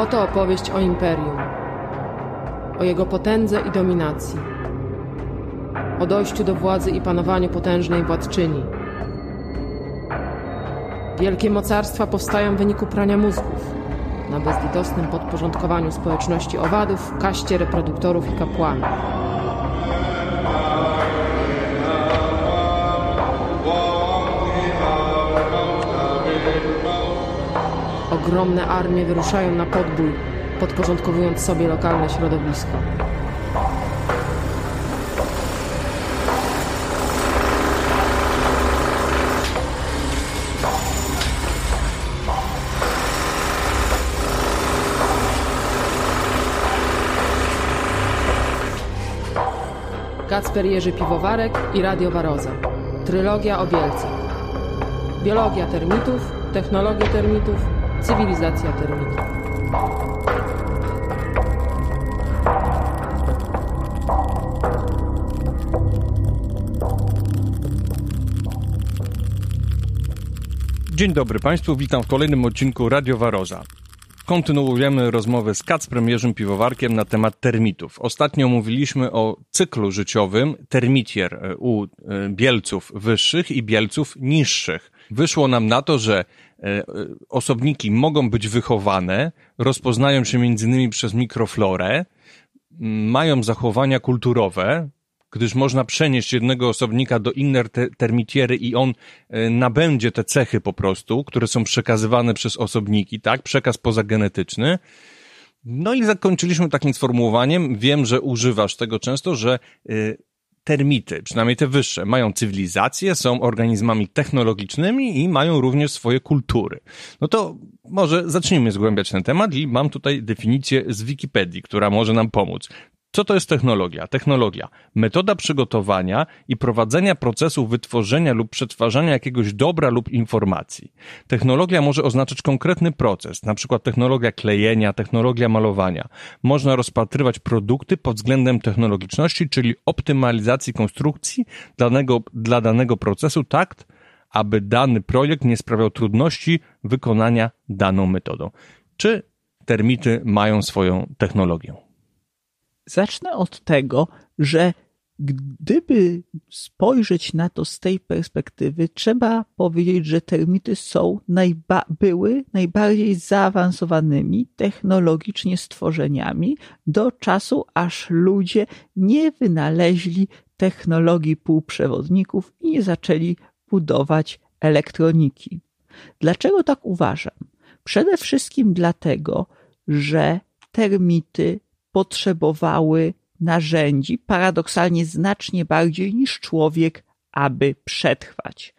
Oto opowieść o imperium, o jego potędze i dominacji, o dojściu do władzy i panowaniu potężnej władczyni. Wielkie mocarstwa powstają w wyniku prania mózgów, na bezlitosnym podporządkowaniu społeczności owadów, kaście reproduktorów i kapłanów. Ogromne armie wyruszają na podbój, podporządkowując sobie lokalne środowisko. Kacper Jerzy Piwowarek i Radio Waroza. Trylogia o Bielce. Biologia termitów, technologie termitów, cywilizacja termitów. Dzień dobry Państwu, witam w kolejnym odcinku Radio Waroza. Kontynuujemy rozmowę z Kacprem Jerzym Piwowarkiem na temat termitów. Ostatnio mówiliśmy o cyklu życiowym termitier u e, bielców wyższych i bielców niższych. Wyszło nam na to, że e, osobniki mogą być wychowane, rozpoznają się między innymi przez mikroflorę, mają zachowania kulturowe, gdyż można przenieść jednego osobnika do innej te termitiery i on e, nabędzie te cechy po prostu, które są przekazywane przez osobniki, tak? Przekaz pozagenetyczny. No i zakończyliśmy takim sformułowaniem, wiem, że używasz tego często, że termity, przynajmniej te wyższe, mają cywilizację, są organizmami technologicznymi i mają również swoje kultury. No to może zacznijmy zgłębiać ten temat i mam tutaj definicję z Wikipedii, która może nam pomóc. Co to jest technologia? Technologia. Metoda przygotowania i prowadzenia procesu wytworzenia lub przetwarzania jakiegoś dobra lub informacji. Technologia może oznaczać konkretny proces, przykład technologia klejenia, technologia malowania. Można rozpatrywać produkty pod względem technologiczności, czyli optymalizacji konstrukcji danego, dla danego procesu tak, aby dany projekt nie sprawiał trudności wykonania daną metodą. Czy termity mają swoją technologię? Zacznę od tego, że gdyby spojrzeć na to z tej perspektywy, trzeba powiedzieć, że termity są najba były najbardziej zaawansowanymi technologicznie stworzeniami do czasu, aż ludzie nie wynaleźli technologii półprzewodników i nie zaczęli budować elektroniki. Dlaczego tak uważam? Przede wszystkim dlatego, że termity potrzebowały narzędzi, paradoksalnie znacznie bardziej niż człowiek, aby przetrwać.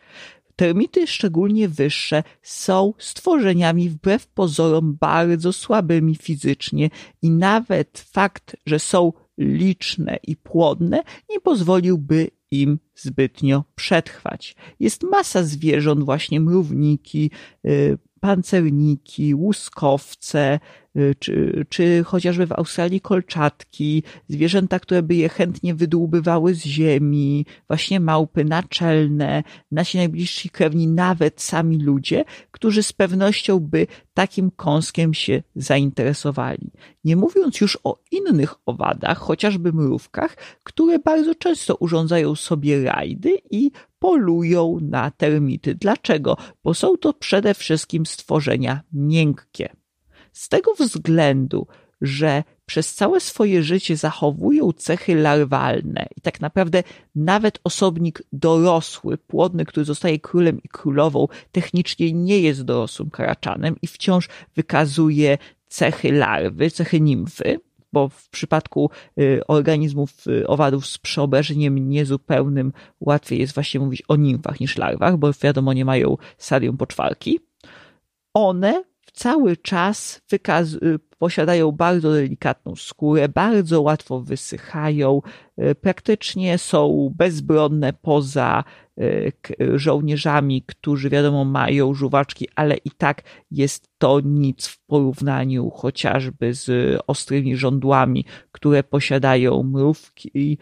Termity, szczególnie wyższe, są stworzeniami wbrew pozorom bardzo słabymi fizycznie i nawet fakt, że są liczne i płodne, nie pozwoliłby im zbytnio przetrwać. Jest masa zwierząt, właśnie mrówniki, y, pancerniki, łuskowce, czy, czy chociażby w Australii kolczatki, zwierzęta, które by je chętnie wydłubywały z ziemi, właśnie małpy naczelne, nasi najbliżsi krewni, nawet sami ludzie, którzy z pewnością by takim kąskiem się zainteresowali. Nie mówiąc już o innych owadach, chociażby mrówkach, które bardzo często urządzają sobie rajdy i polują na termity. Dlaczego? Bo są to przede wszystkim stworzenia miękkie. Z tego względu, że przez całe swoje życie zachowują cechy larwalne i tak naprawdę nawet osobnik dorosły, płodny, który zostaje królem i królową, technicznie nie jest dorosłym karaczanem i wciąż wykazuje cechy larwy, cechy nimfy, bo w przypadku y, organizmów y, owadów z przeobrażeniem niezupełnym łatwiej jest właśnie mówić o nimfach niż larwach, bo wiadomo nie mają stadium poczwarki. One cały czas posiadają bardzo delikatną skórę, bardzo łatwo wysychają, praktycznie są bezbronne poza żołnierzami, którzy wiadomo mają żuwaczki, ale i tak jest to nic w porównaniu chociażby z ostrymi żądłami, które posiadają mrówki.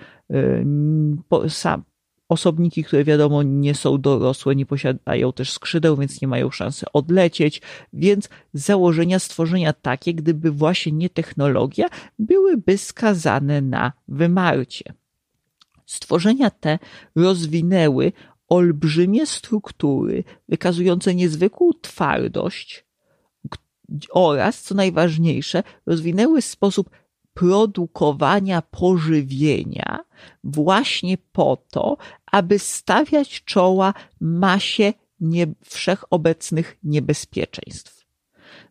Osobniki, które wiadomo nie są dorosłe, nie posiadają też skrzydeł, więc nie mają szansy odlecieć, więc założenia stworzenia takie, gdyby właśnie nie technologia, byłyby skazane na wymarcie. Stworzenia te rozwinęły olbrzymie struktury wykazujące niezwykłą twardość oraz, co najważniejsze, rozwinęły sposób produkowania pożywienia właśnie po to, aby stawiać czoła masie nie, wszechobecnych niebezpieczeństw.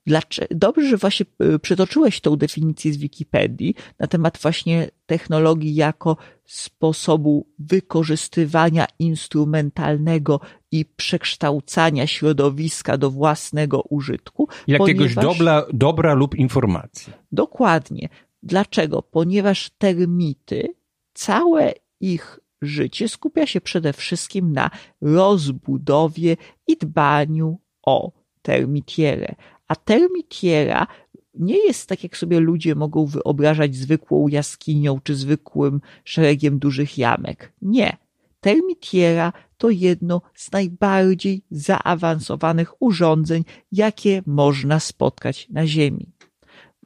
Dlaczego? Dobrze, że właśnie y, przytoczyłeś tą definicję z Wikipedii na temat właśnie technologii jako sposobu wykorzystywania instrumentalnego i przekształcania środowiska do własnego użytku. Jakiegoś ponieważ... dobra, dobra lub informacji. Dokładnie. Dlaczego? Ponieważ termity, całe ich życie skupia się przede wszystkim na rozbudowie i dbaniu o termitierę. A termitiera nie jest tak, jak sobie ludzie mogą wyobrażać zwykłą jaskinią czy zwykłym szeregiem dużych jamek. Nie. Termitiera to jedno z najbardziej zaawansowanych urządzeń, jakie można spotkać na Ziemi.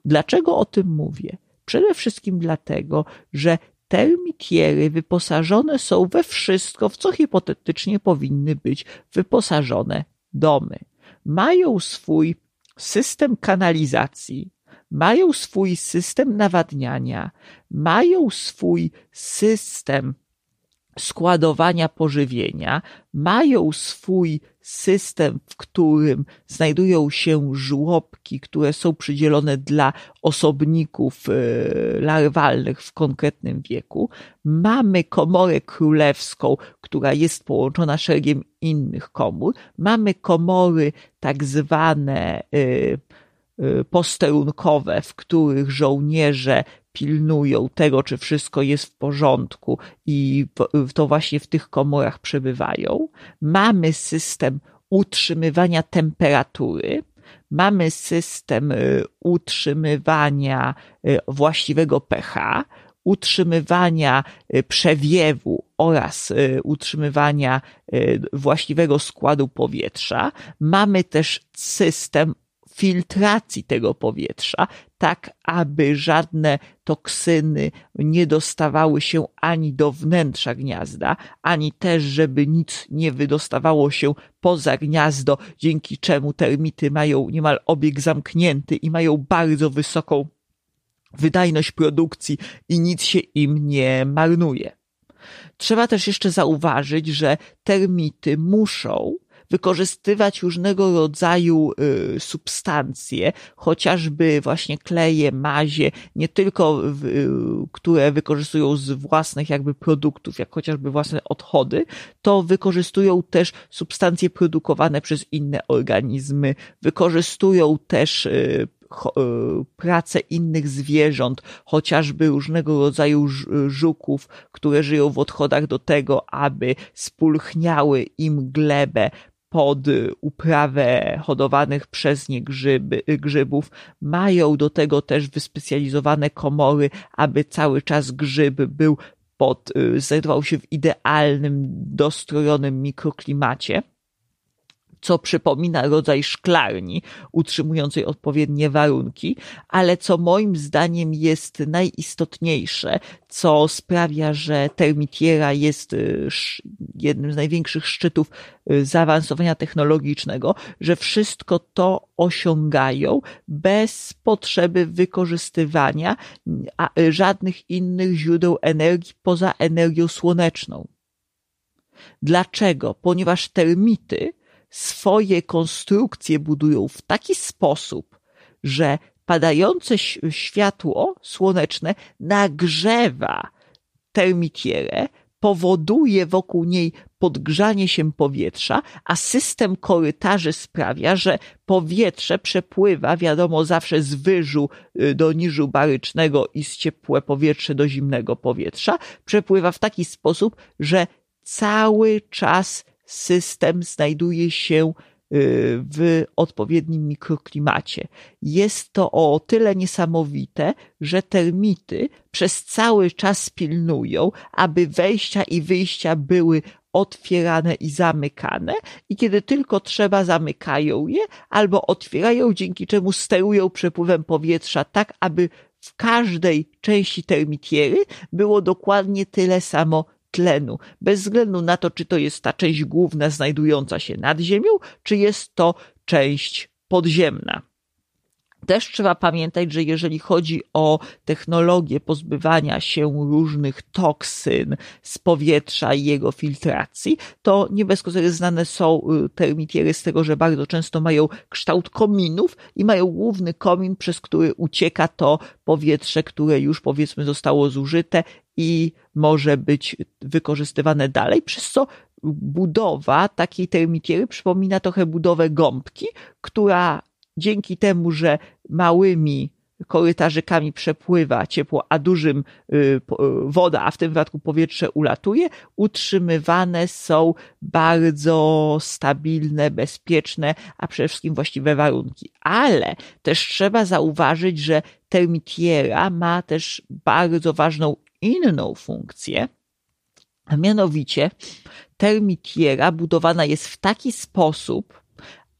Dlaczego o tym mówię? Przede wszystkim dlatego, że termitiery wyposażone są we wszystko, w co hipotetycznie powinny być wyposażone domy. Mają swój system kanalizacji, mają swój system nawadniania, mają swój system składowania pożywienia, mają swój system, w którym znajdują się żłobki, które są przydzielone dla osobników e, larwalnych w konkretnym wieku. Mamy komorę królewską, która jest połączona szeregiem innych komór. Mamy komory tak zwane e, e, posterunkowe, w których żołnierze pilnują tego, czy wszystko jest w porządku i to właśnie w tych komorach przebywają. Mamy system utrzymywania temperatury, mamy system y, utrzymywania y, właściwego pH, utrzymywania y, przewiewu oraz utrzymywania właściwego składu powietrza. Mamy też system filtracji tego powietrza, tak aby żadne toksyny nie dostawały się ani do wnętrza gniazda, ani też, żeby nic nie wydostawało się poza gniazdo, dzięki czemu termity mają niemal obieg zamknięty i mają bardzo wysoką wydajność produkcji i nic się im nie marnuje. Trzeba też jeszcze zauważyć, że termity muszą wykorzystywać różnego rodzaju y, substancje, chociażby właśnie kleje, mazie, nie tylko y, które wykorzystują z własnych jakby produktów, jak chociażby własne odchody, to wykorzystują też substancje produkowane przez inne organizmy, wykorzystują też y, pracę innych zwierząt, chociażby różnego rodzaju żuków, które żyją w odchodach do tego, aby spulchniały im glebę, pod uprawę hodowanych przez nie grzyby, grzybów. Mają do tego też wyspecjalizowane komory, aby cały czas grzyb był pod, y, znajdował się w idealnym, dostrojonym mikroklimacie co przypomina rodzaj szklarni utrzymującej odpowiednie warunki, ale co moim zdaniem jest najistotniejsze, co sprawia, że termitiera jest y, jednym z największych szczytów y, zaawansowania technologicznego, że wszystko to osiągają bez potrzeby wykorzystywania y, żadnych innych źródeł energii poza energią słoneczną. Dlaczego? Ponieważ termity swoje konstrukcje budują w taki sposób, że padające światło słoneczne nagrzewa termitierę, powoduje wokół niej podgrzanie się powietrza, a system korytarzy sprawia, że powietrze przepływa, wiadomo, zawsze z wyżu y, do niżu barycznego i z ciepłe powietrze do zimnego powietrza, przepływa w taki sposób, że cały czas system znajduje się w odpowiednim mikroklimacie. Jest to o tyle niesamowite, że termity przez cały czas pilnują, aby wejścia i wyjścia były otwierane i zamykane i kiedy tylko trzeba zamykają je albo otwierają, dzięki czemu sterują przepływem powietrza tak, aby w każdej części termitiery było dokładnie tyle samo tlenu, bez względu na to, czy to jest ta część główna znajdująca się nad ziemią, czy jest to część podziemna. Też trzeba pamiętać, że jeżeli chodzi o technologię pozbywania się różnych toksyn z powietrza i jego filtracji, to nie bez kozery znane są y, termitiery z tego, że bardzo często mają kształt kominów i mają główny komin, przez który ucieka to powietrze, które już powiedzmy zostało zużyte i może być wykorzystywane dalej, przez co budowa takiej termitiery przypomina trochę budowę gąbki, która dzięki temu, że małymi korytarzykami przepływa ciepło, a dużym y, y, woda, a w tym wypadku powietrze ulatuje, utrzymywane są bardzo stabilne, bezpieczne, a przede wszystkim właściwe warunki. Ale też trzeba zauważyć, że termitiera ma też bardzo ważną inną funkcję, a mianowicie termitiera budowana jest w taki sposób,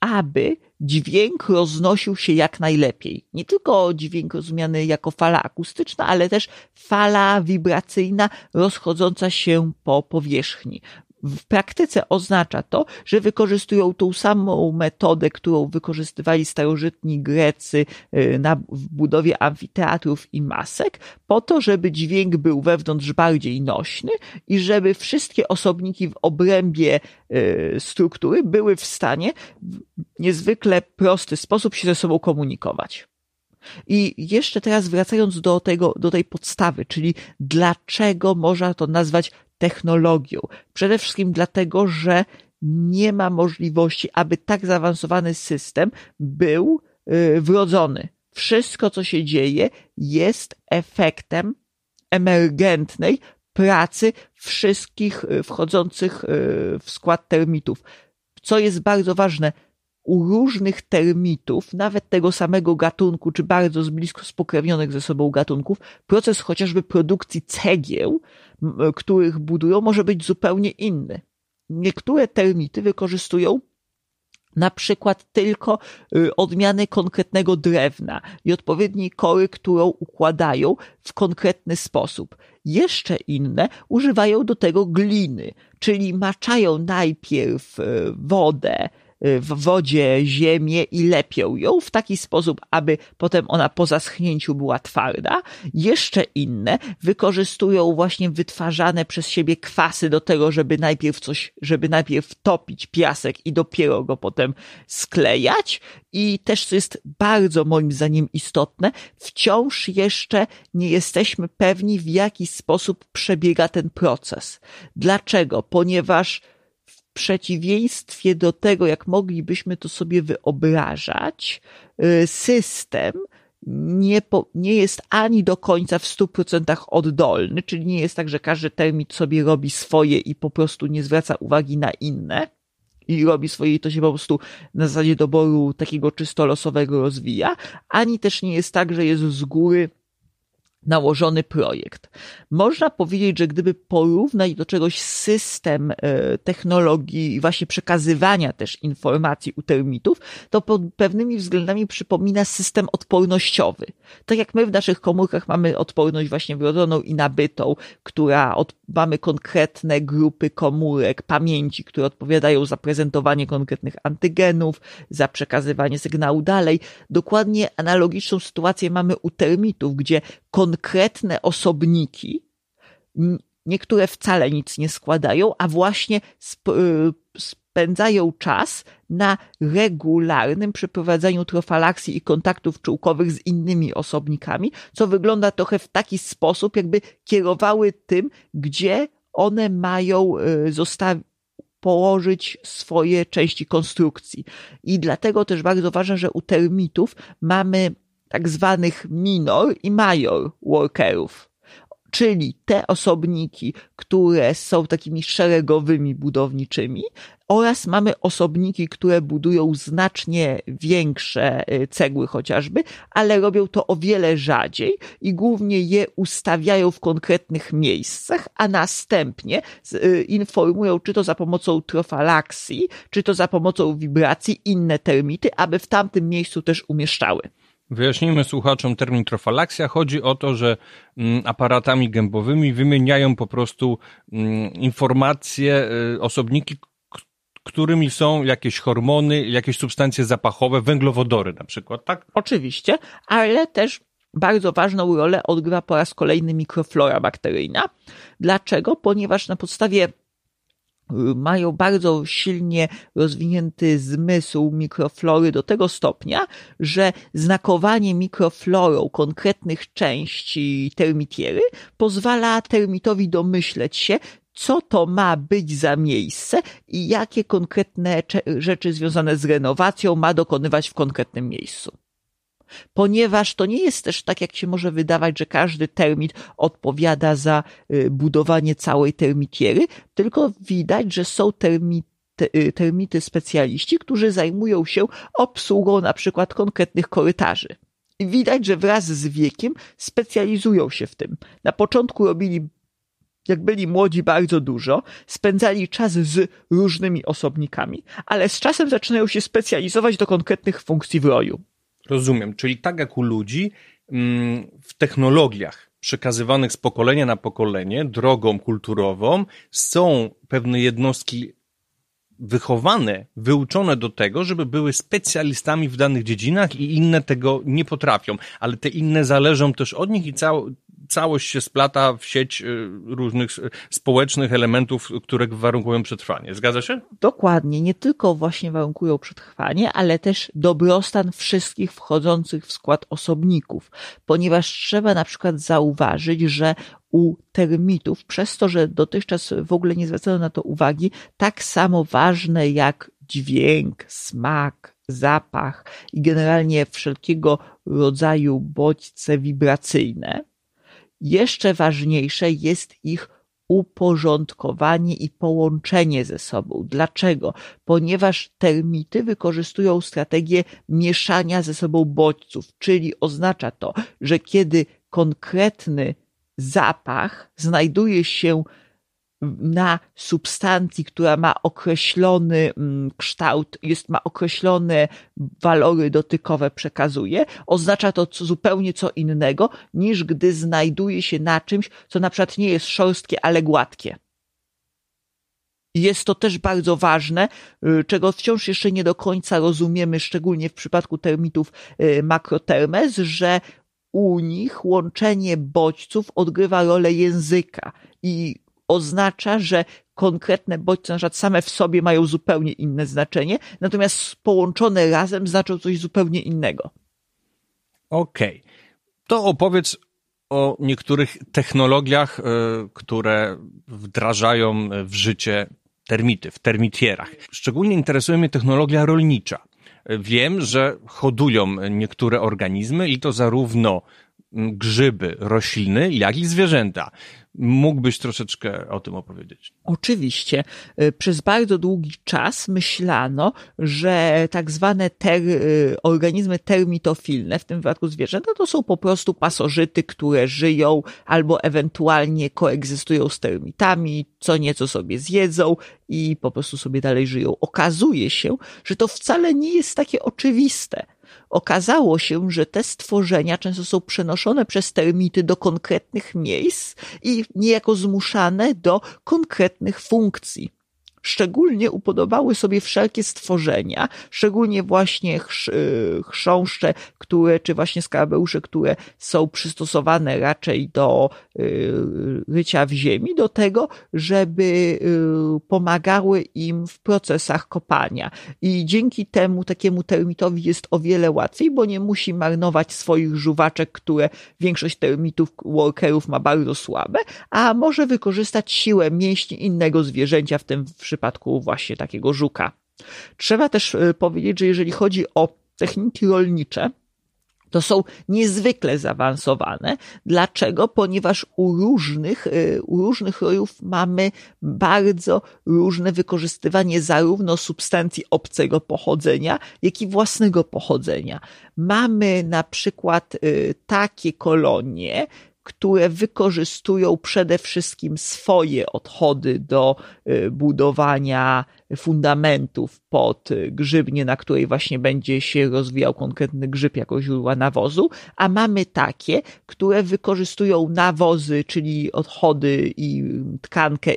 aby dźwięk roznosił się jak najlepiej. Nie tylko dźwięk rozumiany jako fala akustyczna, ale też fala wibracyjna rozchodząca się po powierzchni. W praktyce oznacza to, że wykorzystują tą samą metodę, którą wykorzystywali starożytni Grecy y, na, w budowie amfiteatrów i masek, po to, żeby dźwięk był wewnątrz bardziej nośny i żeby wszystkie osobniki w obrębie y, struktury były w stanie w niezwykle prosty sposób się ze sobą komunikować. I jeszcze teraz wracając do tego, do tej podstawy, czyli dlaczego można to nazwać technologią. Przede wszystkim dlatego, że nie ma możliwości, aby tak zaawansowany system był y, wrodzony. Wszystko, co się dzieje, jest efektem emergentnej pracy wszystkich y, wchodzących y, w skład termitów. Co jest bardzo ważne, u różnych termitów, nawet tego samego gatunku, czy bardzo z blisko spokrewnionych ze sobą gatunków, proces chociażby produkcji cegieł, których budują, może być zupełnie inny. Niektóre termity wykorzystują na przykład tylko y, odmiany konkretnego drewna i odpowiedniej kory, którą układają w konkretny sposób. Jeszcze inne używają do tego gliny, czyli maczają najpierw y, wodę w wodzie ziemię i lepią ją w taki sposób, aby potem ona po zaschnięciu była twarda. Jeszcze inne wykorzystują właśnie wytwarzane przez siebie kwasy do tego, żeby najpierw coś, żeby najpierw topić piasek i dopiero go potem sklejać. I też, co jest bardzo moim zdaniem istotne, wciąż jeszcze nie jesteśmy pewni, w jaki sposób przebiega ten proces. Dlaczego? Ponieważ przeciwieństwie do tego, jak moglibyśmy to sobie wyobrażać, y, system nie, po, nie jest ani do końca w stu procentach oddolny, czyli nie jest tak, że każdy termit sobie robi swoje i po prostu nie zwraca uwagi na inne i robi swoje i to się po prostu na zasadzie doboru takiego czysto losowego rozwija, ani też nie jest tak, że jest z góry nałożony projekt. Można powiedzieć, że gdyby porównać do czegoś system e, technologii i właśnie przekazywania też informacji u termitów, to pod pewnymi względami przypomina system odpornościowy. Tak jak my w naszych komórkach mamy odporność właśnie wrodzoną i nabytą, która od, mamy konkretne grupy komórek, pamięci, które odpowiadają za prezentowanie konkretnych antygenów, za przekazywanie sygnału dalej. Dokładnie analogiczną sytuację mamy u termitów, gdzie konkretne osobniki, niektóre wcale nic nie składają, a właśnie y, spędzają czas na regularnym przeprowadzaniu trofalaksji i kontaktów czułkowych z innymi osobnikami, co wygląda trochę w taki sposób, jakby kierowały tym, gdzie one mają y, zostawić położyć swoje części konstrukcji. I dlatego też bardzo ważne, że u termitów mamy tak zwanych minor i major workerów. czyli te osobniki, które są takimi szeregowymi budowniczymi, oraz mamy osobniki, które budują znacznie większe y, cegły chociażby, ale robią to o wiele rzadziej i głównie je ustawiają w konkretnych miejscach, a następnie y, informują, czy to za pomocą trofalaksji, czy to za pomocą wibracji inne termity, aby w tamtym miejscu też umieszczały. Wyjaśnijmy słuchaczom termin trofalaksia. Chodzi o to, że mm, aparatami gębowymi wymieniają po prostu mm, informacje, y, osobniki, którymi są jakieś hormony, jakieś substancje zapachowe, węglowodory na przykład, tak? Oczywiście, ale też bardzo ważną rolę odgrywa po raz kolejny mikroflora bakteryjna. Dlaczego? Ponieważ na podstawie mają bardzo silnie rozwinięty zmysł mikroflory do tego stopnia, że znakowanie mikroflorą konkretnych części termitiery pozwala termitowi domyśleć się, co to ma być za miejsce i jakie konkretne rzeczy związane z renowacją ma dokonywać w konkretnym miejscu ponieważ to nie jest też tak, jak się może wydawać, że każdy termit odpowiada za y, budowanie całej termitiery, tylko widać, że są termity, y, termity specjaliści, którzy zajmują się obsługą na przykład konkretnych korytarzy. I widać, że wraz z wiekiem specjalizują się w tym. Na początku robili jak byli młodzi bardzo dużo, spędzali czas z różnymi osobnikami, ale z czasem zaczynają się specjalizować do konkretnych funkcji w roju. Rozumiem. Czyli tak jak u ludzi, mm, w technologiach przekazywanych z pokolenia na pokolenie, drogą kulturową, są pewne jednostki wychowane, wyuczone do tego, żeby były specjalistami w danych dziedzinach i inne tego nie potrafią, ale te inne zależą też od nich i cał, całość się splata w sieć y, różnych społecznych elementów, które warunkują przetrwanie. Zgadza się? Dokładnie. Nie tylko właśnie warunkują przetrwanie, ale też dobrostan wszystkich wchodzących w skład osobników, ponieważ trzeba na przykład zauważyć, że u termitów, przez to, że dotychczas w ogóle nie zwracano na to uwagi, tak samo ważne jak dźwięk, smak, zapach i generalnie wszelkiego rodzaju bodźce wibracyjne, jeszcze ważniejsze jest ich uporządkowanie i połączenie ze sobą. Dlaczego? Ponieważ termity wykorzystują strategię mieszania ze sobą bodźców, czyli oznacza to, że kiedy konkretny zapach znajduje się na substancji, która ma określony mm, kształt, jest, ma określone walory dotykowe, przekazuje, oznacza to zupełnie co innego, niż gdy znajduje się na czymś, co na przykład nie jest szorstkie, ale gładkie. Jest to też bardzo ważne, y, czego wciąż jeszcze nie do końca rozumiemy, szczególnie w przypadku termitów y, makrotermes, że u nich łączenie bodźców odgrywa rolę języka i oznacza, że konkretne bodźce na przykład same w sobie mają zupełnie inne znaczenie, natomiast połączone razem znaczą coś zupełnie innego. Okej. Okay. To opowiedz o niektórych technologiach, e, które wdrażają w życie termity, w termitierach. Szczególnie interesuje mnie technologia rolnicza. Wiem, że hodują niektóre organizmy i to zarówno grzyby, rośliny, jak i zwierzęta. Mógłbyś troszeczkę o tym opowiedzieć? Oczywiście. Y, przez bardzo długi czas myślano, że tak zwane ter, y, organizmy termitofilne, w tym wypadku zwierzęta, to są po prostu pasożyty, które żyją albo ewentualnie koegzystują z termitami, co nieco sobie zjedzą i po prostu sobie dalej żyją. Okazuje się, że to wcale nie jest takie oczywiste okazało się, że te stworzenia często są przenoszone przez termity do konkretnych miejsc i niejako zmuszane do konkretnych funkcji. Szczególnie upodobały sobie wszelkie stworzenia, szczególnie właśnie chrząszcze, które, czy właśnie skarabeusze, które są przystosowane raczej do y, rycia w ziemi, do tego, żeby y, pomagały im w procesach kopania. I dzięki temu takiemu termitowi jest o wiele łatwiej, bo nie musi marnować swoich żuwaczek, które większość termitów, workerów ma bardzo słabe, a może wykorzystać siłę mięśni innego zwierzęcia, w tym w przypadku właśnie takiego żuka. Trzeba też e, powiedzieć, że jeżeli chodzi o techniki rolnicze, To są niezwykle zaawansowane. Dlaczego? Ponieważ u różnych, y, u różnych rojów mamy bardzo różne wykorzystywanie zarówno substancji obcego pochodzenia, jak i własnego pochodzenia. Mamy na przykład y, takie kolonie, które wykorzystują przede wszystkim swoje odchody do y, budowania fundamentów pod grzybnię, na której właśnie będzie się rozwijał konkretny grzyb jako źródła nawozu, a mamy takie, które wykorzystują nawozy, czyli odchody i tkankę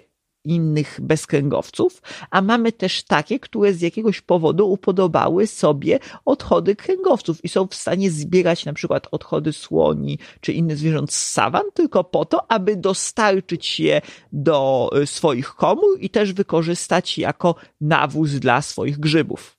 innych bezkręgowców, a mamy też takie, które z jakiegoś powodu upodobały sobie odchody kręgowców i są w stanie zbierać na przykład odchody słoni czy innych zwierząt z sawan tylko po to, aby dostarczyć je do y, swoich komór i też wykorzystać jako nawóz dla swoich grzybów.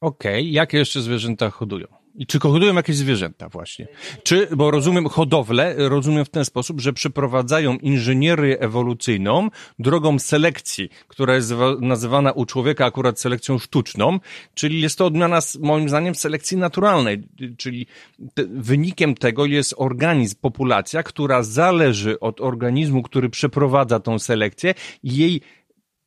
Okej, okay. jakie jeszcze zwierzęta hodują? I czy hodują jakieś zwierzęta właśnie? Czy, bo rozumiem hodowlę, rozumiem w ten sposób, że przeprowadzają inżynierię ewolucyjną drogą selekcji, która jest nazywana u człowieka akurat selekcją sztuczną, czyli jest to odmiana moim zdaniem selekcji naturalnej, czyli te, wynikiem tego jest organizm, populacja, która zależy od organizmu, który przeprowadza tą selekcję i jej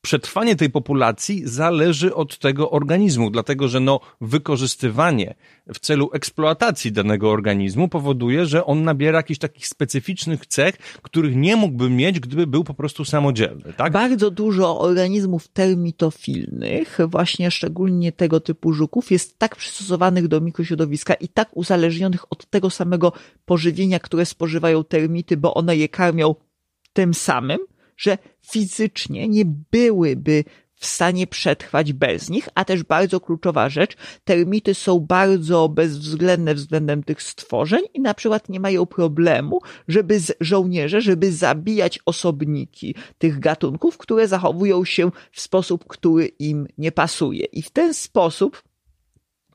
przetrwanie tej populacji zależy od tego organizmu, dlatego że no, wykorzystywanie w celu eksploatacji danego organizmu powoduje, że on nabiera jakichś takich specyficznych cech, których nie mógłby mieć, gdyby był po prostu samodzielny. Tak? Bardzo dużo organizmów termitofilnych, właśnie szczególnie tego typu żuków, jest tak przystosowanych do mikrośrodowiska i tak uzależnionych od tego samego pożywienia, które spożywają termity, bo one je karmią tym samym, że fizycznie nie byłyby w stanie przetrwać bez nich, a też bardzo kluczowa rzecz, termity są bardzo bezwzględne względem tych stworzeń i na przykład nie mają problemu, żeby żołnierze, żeby zabijać osobniki tych gatunków, które zachowują się w sposób, który im nie pasuje. I w ten sposób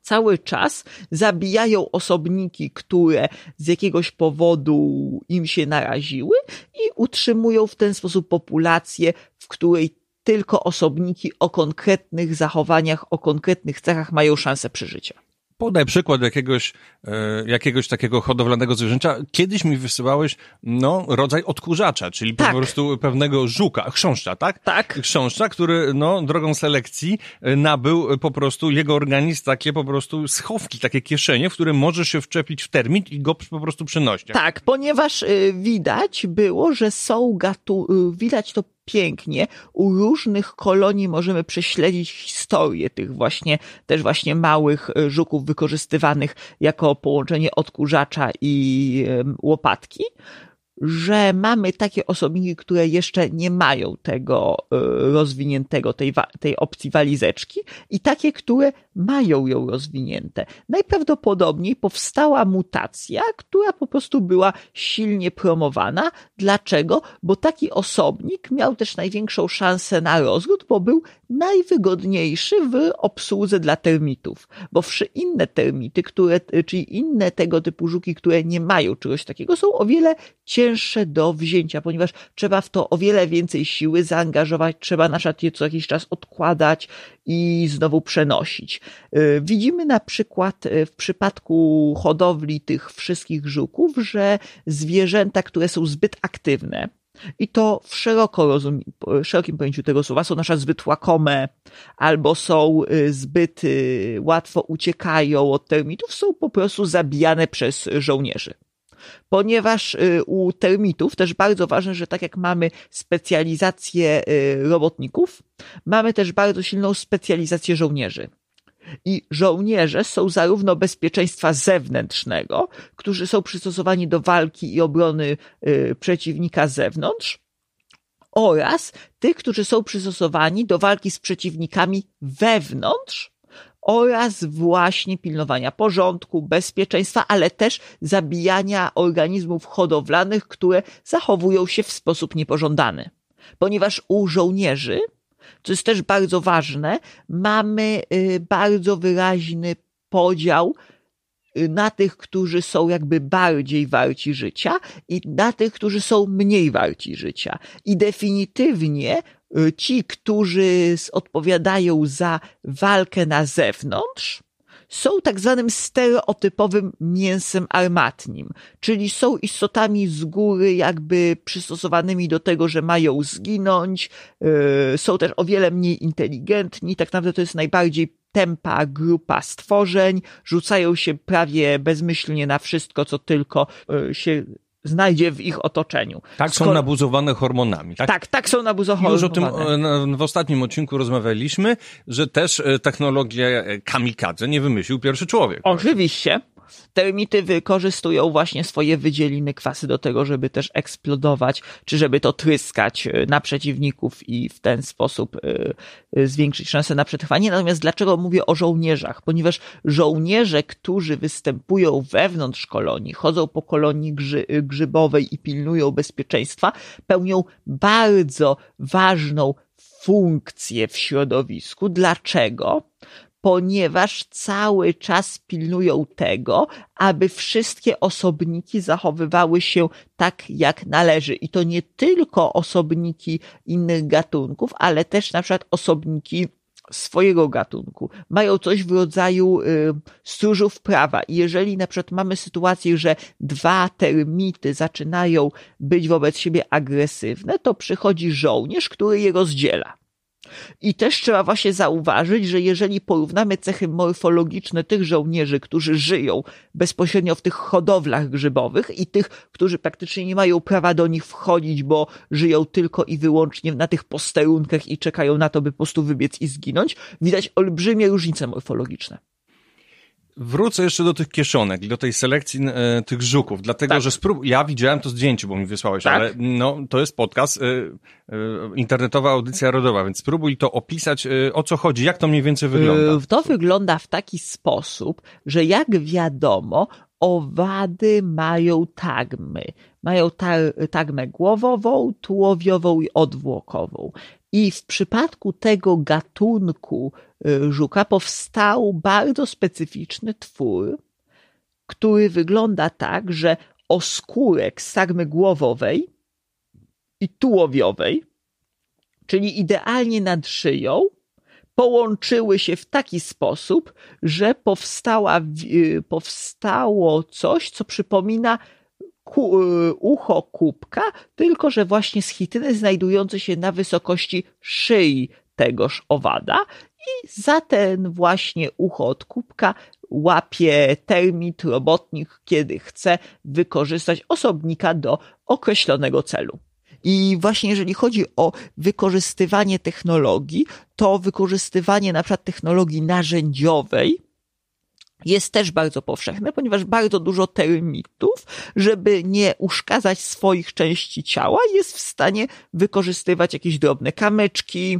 cały czas zabijają osobniki, które z jakiegoś powodu im się naraziły i utrzymują w ten sposób populację, w której tylko osobniki o konkretnych zachowaniach, o konkretnych cechach mają szansę przeżycia. Podaj przykład jakiegoś, e, jakiegoś takiego hodowlanego zwierzęcia. Kiedyś mi wysyłałeś, no, rodzaj odkurzacza, czyli tak. po prostu pewnego żuka, chrząszcza, tak? Tak. Chrząszcza, który, no, drogą selekcji e, nabył po prostu jego organizm takie po prostu schowki, takie kieszenie, w które może się wczepić w termit i go po prostu przenosić. Tak, ponieważ y, widać było, że są gatu, y, widać to pięknie. U różnych kolonii możemy prześledzić historię tych właśnie, też właśnie małych e, żuków wykorzystywanych jako połączenie odkurzacza i łopatki że mamy takie osobniki, które jeszcze nie mają tego e, rozwiniętego, tej, tej opcji walizeczki i takie, które mają ją rozwinięte. Najprawdopodobniej powstała mutacja, która po prostu była silnie promowana. Dlaczego? Bo taki osobnik miał też największą szansę na rozród, bo był najwygodniejszy w obsłudze dla termitów. Bo inne termity, które, czyli inne tego typu żuki, które nie mają czegoś takiego, są o wiele cięższe do wzięcia, ponieważ trzeba w to o wiele więcej siły zaangażować, trzeba na je co jakiś czas odkładać i znowu przenosić. Y, widzimy na przykład y, w przypadku hodowli tych wszystkich żuków, że zwierzęta, które są zbyt aktywne, i to w szeroko rozum, szerokim pojęciu tego słowa są nasza zbyt łakome, albo są y, zbyt łatwo uciekają od termitów, są po prostu zabijane przez żołnierzy ponieważ u termitów też bardzo ważne, że tak jak mamy specjalizację robotników, mamy też bardzo silną specjalizację żołnierzy. I żołnierze są zarówno bezpieczeństwa zewnętrznego, którzy są przystosowani do walki i obrony y, przeciwnika z zewnątrz, oraz tych, którzy są przystosowani do walki z przeciwnikami wewnątrz, oraz właśnie pilnowania porządku, bezpieczeństwa, ale też zabijania organizmów hodowlanych, które zachowują się w sposób niepożądany. Ponieważ u żołnierzy co jest też bardzo ważne, mamy y, bardzo wyraźny podział y, na tych, którzy są jakby bardziej warci życia i na tych, którzy są mniej warci życia. I definitywnie ci, którzy odpowiadają za walkę na zewnątrz, są tak zwanym stereotypowym mięsem armatnim, czyli są istotami z góry jakby przystosowanymi do tego, że mają zginąć, yy, są też o wiele mniej inteligentni, tak naprawdę to jest najbardziej tempa grupa stworzeń, rzucają się prawie bezmyślnie na wszystko, co tylko yy, się znajdzie w ich otoczeniu. Tak Skoro... są nabuzowane hormonami. Tak, tak, tak są nabuzowane Już o tym e, w ostatnim odcinku rozmawialiśmy, że też e, technologię kamikadze nie wymyślił pierwszy człowiek. Oczywiście. Termity wykorzystują właśnie swoje wydzieliny kwasy do tego, żeby też eksplodować, czy żeby to tryskać e, na przeciwników i w ten sposób e, e, zwiększyć szanse na przetrwanie. Natomiast dlaczego mówię o żołnierzach? Ponieważ żołnierze, którzy występują wewnątrz kolonii, chodzą po kolonii grzy, grzybowej i pilnują bezpieczeństwa, pełnią bardzo ważną funkcję w środowisku. Dlaczego? Ponieważ cały czas pilnują tego, aby wszystkie osobniki zachowywały się tak, jak należy. I to nie tylko osobniki innych gatunków, ale też na przykład osobniki swojego gatunku. Mają coś w rodzaju y, stróżów prawa. I jeżeli na przykład mamy sytuację, że dwa termity zaczynają być wobec siebie agresywne, to przychodzi żołnierz, który je rozdziela. I też trzeba właśnie zauważyć, że jeżeli porównamy cechy morfologiczne tych żołnierzy, którzy żyją bezpośrednio w tych hodowlach grzybowych i tych, którzy praktycznie nie mają prawa do nich wchodzić, bo żyją tylko i wyłącznie na tych posterunkach i czekają na to, by po prostu wybiec i zginąć, widać olbrzymie różnice morfologiczne. Wrócę jeszcze do tych kieszonek, do tej selekcji e, tych żuków, dlatego tak. że sprób... ja widziałem to zdjęcie, bo mi wysłałeś, tak. ale no, to jest podcast, e, e, internetowa audycja rodowa, więc spróbuj to opisać, e, o co chodzi, jak to mniej więcej wygląda. E, to wygląda w taki sposób, że jak wiadomo, owady mają tagmy. Mają tagmę głowową, tułowiową i odwłokową. I w przypadku tego gatunku żuka powstał bardzo specyficzny twór, który wygląda tak, że oskórek sagmy głowowej i tułowiowej, czyli idealnie nad szyją, połączyły się w taki sposób, że powstała, y, powstało coś, co przypomina ku, y, ucho kubka, tylko że właśnie z chityny znajdujący się na wysokości szyi tegoż owada i za ten właśnie ucho od kubka łapie termit, robotnik, kiedy chce wykorzystać osobnika do określonego celu. I właśnie jeżeli chodzi o wykorzystywanie technologii, to wykorzystywanie na przykład technologii narzędziowej, jest też bardzo powszechne, ponieważ bardzo dużo termitów, żeby nie uszkadzać swoich części ciała, jest w stanie wykorzystywać jakieś drobne kamyczki,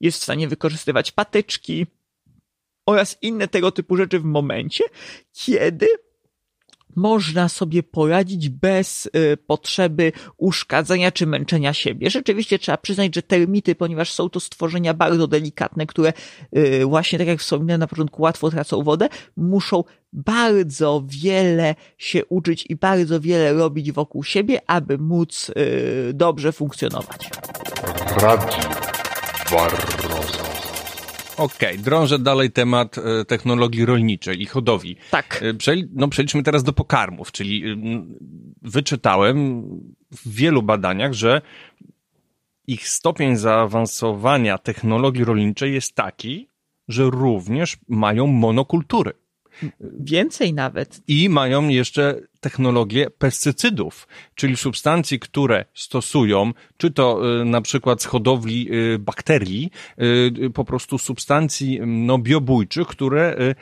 jest w stanie wykorzystywać patyczki oraz inne tego typu rzeczy w momencie, kiedy można sobie poradzić bez y, potrzeby uszkadzania czy męczenia siebie. Rzeczywiście trzeba przyznać, że termity, ponieważ są to stworzenia bardzo delikatne, które y, właśnie tak jak wspominałem na początku łatwo tracą wodę, muszą bardzo wiele się uczyć i bardzo wiele robić wokół siebie, aby móc y, dobrze funkcjonować. Radio Barroso. Okej, okay, drążę dalej temat e, technologii rolniczej i hodowli. Tak. E, no przejdźmy teraz do pokarmów, czyli wyczytałem w wielu badaniach, że ich stopień zaawansowania technologii rolniczej jest taki, że również mają monokultury. Więcej nawet. I mają jeszcze technologię pestycydów, czyli substancji, które stosują, czy to y, na przykład z hodowli y, bakterii, y, po prostu substancji no, biobójczych, które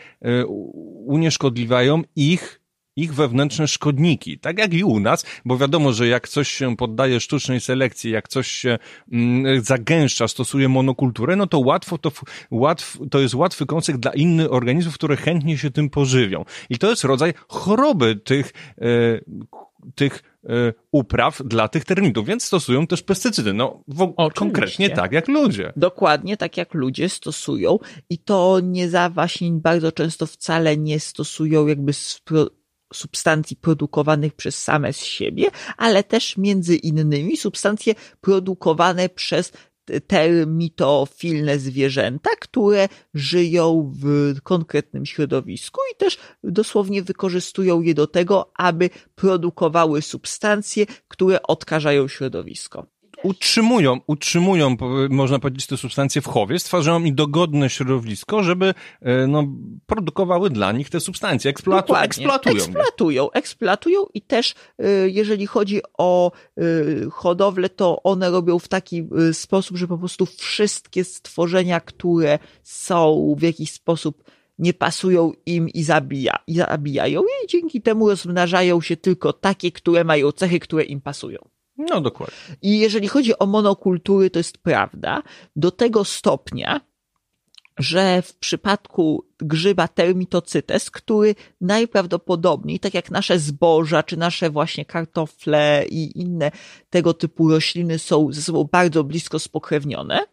unieszkodliwiają ich ich wewnętrzne szkodniki, tak jak i u nas, bo wiadomo, że jak coś się poddaje sztucznej selekcji, jak coś się mm, zagęszcza, stosuje monokulturę, no to łatwo to, łatw, to jest łatwy koncept dla innych organizmów, które chętnie się tym pożywią. I to jest rodzaj choroby tych, e, tych e, upraw dla tych termitów, więc stosują też pestycydy. No, w, konkretnie tak jak ludzie. Dokładnie tak jak ludzie stosują i to nie za właśnie bardzo często wcale nie stosują jakby substancji produkowanych przez same z siebie, ale też między innymi substancje produkowane przez termitofilne zwierzęta, które żyją w konkretnym środowisku i też dosłownie wykorzystują je do tego, aby produkowały substancje, które odkażają środowisko utrzymują, utrzymują, można powiedzieć, te substancje w chowie, stwarzają im dogodne środowisko, żeby e, no, produkowały dla nich te substancje, Eksploatu, eksploatują. Eksploatują, eksploatują i też e, jeżeli chodzi o e, hodowlę, to one robią w taki sposób, że po prostu wszystkie stworzenia, które są w jakiś sposób nie pasują im i, zabija, i zabijają i dzięki temu rozmnażają się tylko takie, które mają cechy, które im pasują. No dokładnie. I jeżeli chodzi o monokultury, to jest prawda. Do tego stopnia, że w przypadku grzyba termitocytes, który najprawdopodobniej, tak jak nasze zboża, czy nasze właśnie kartofle i inne tego typu rośliny są ze sobą bardzo blisko spokrewnione,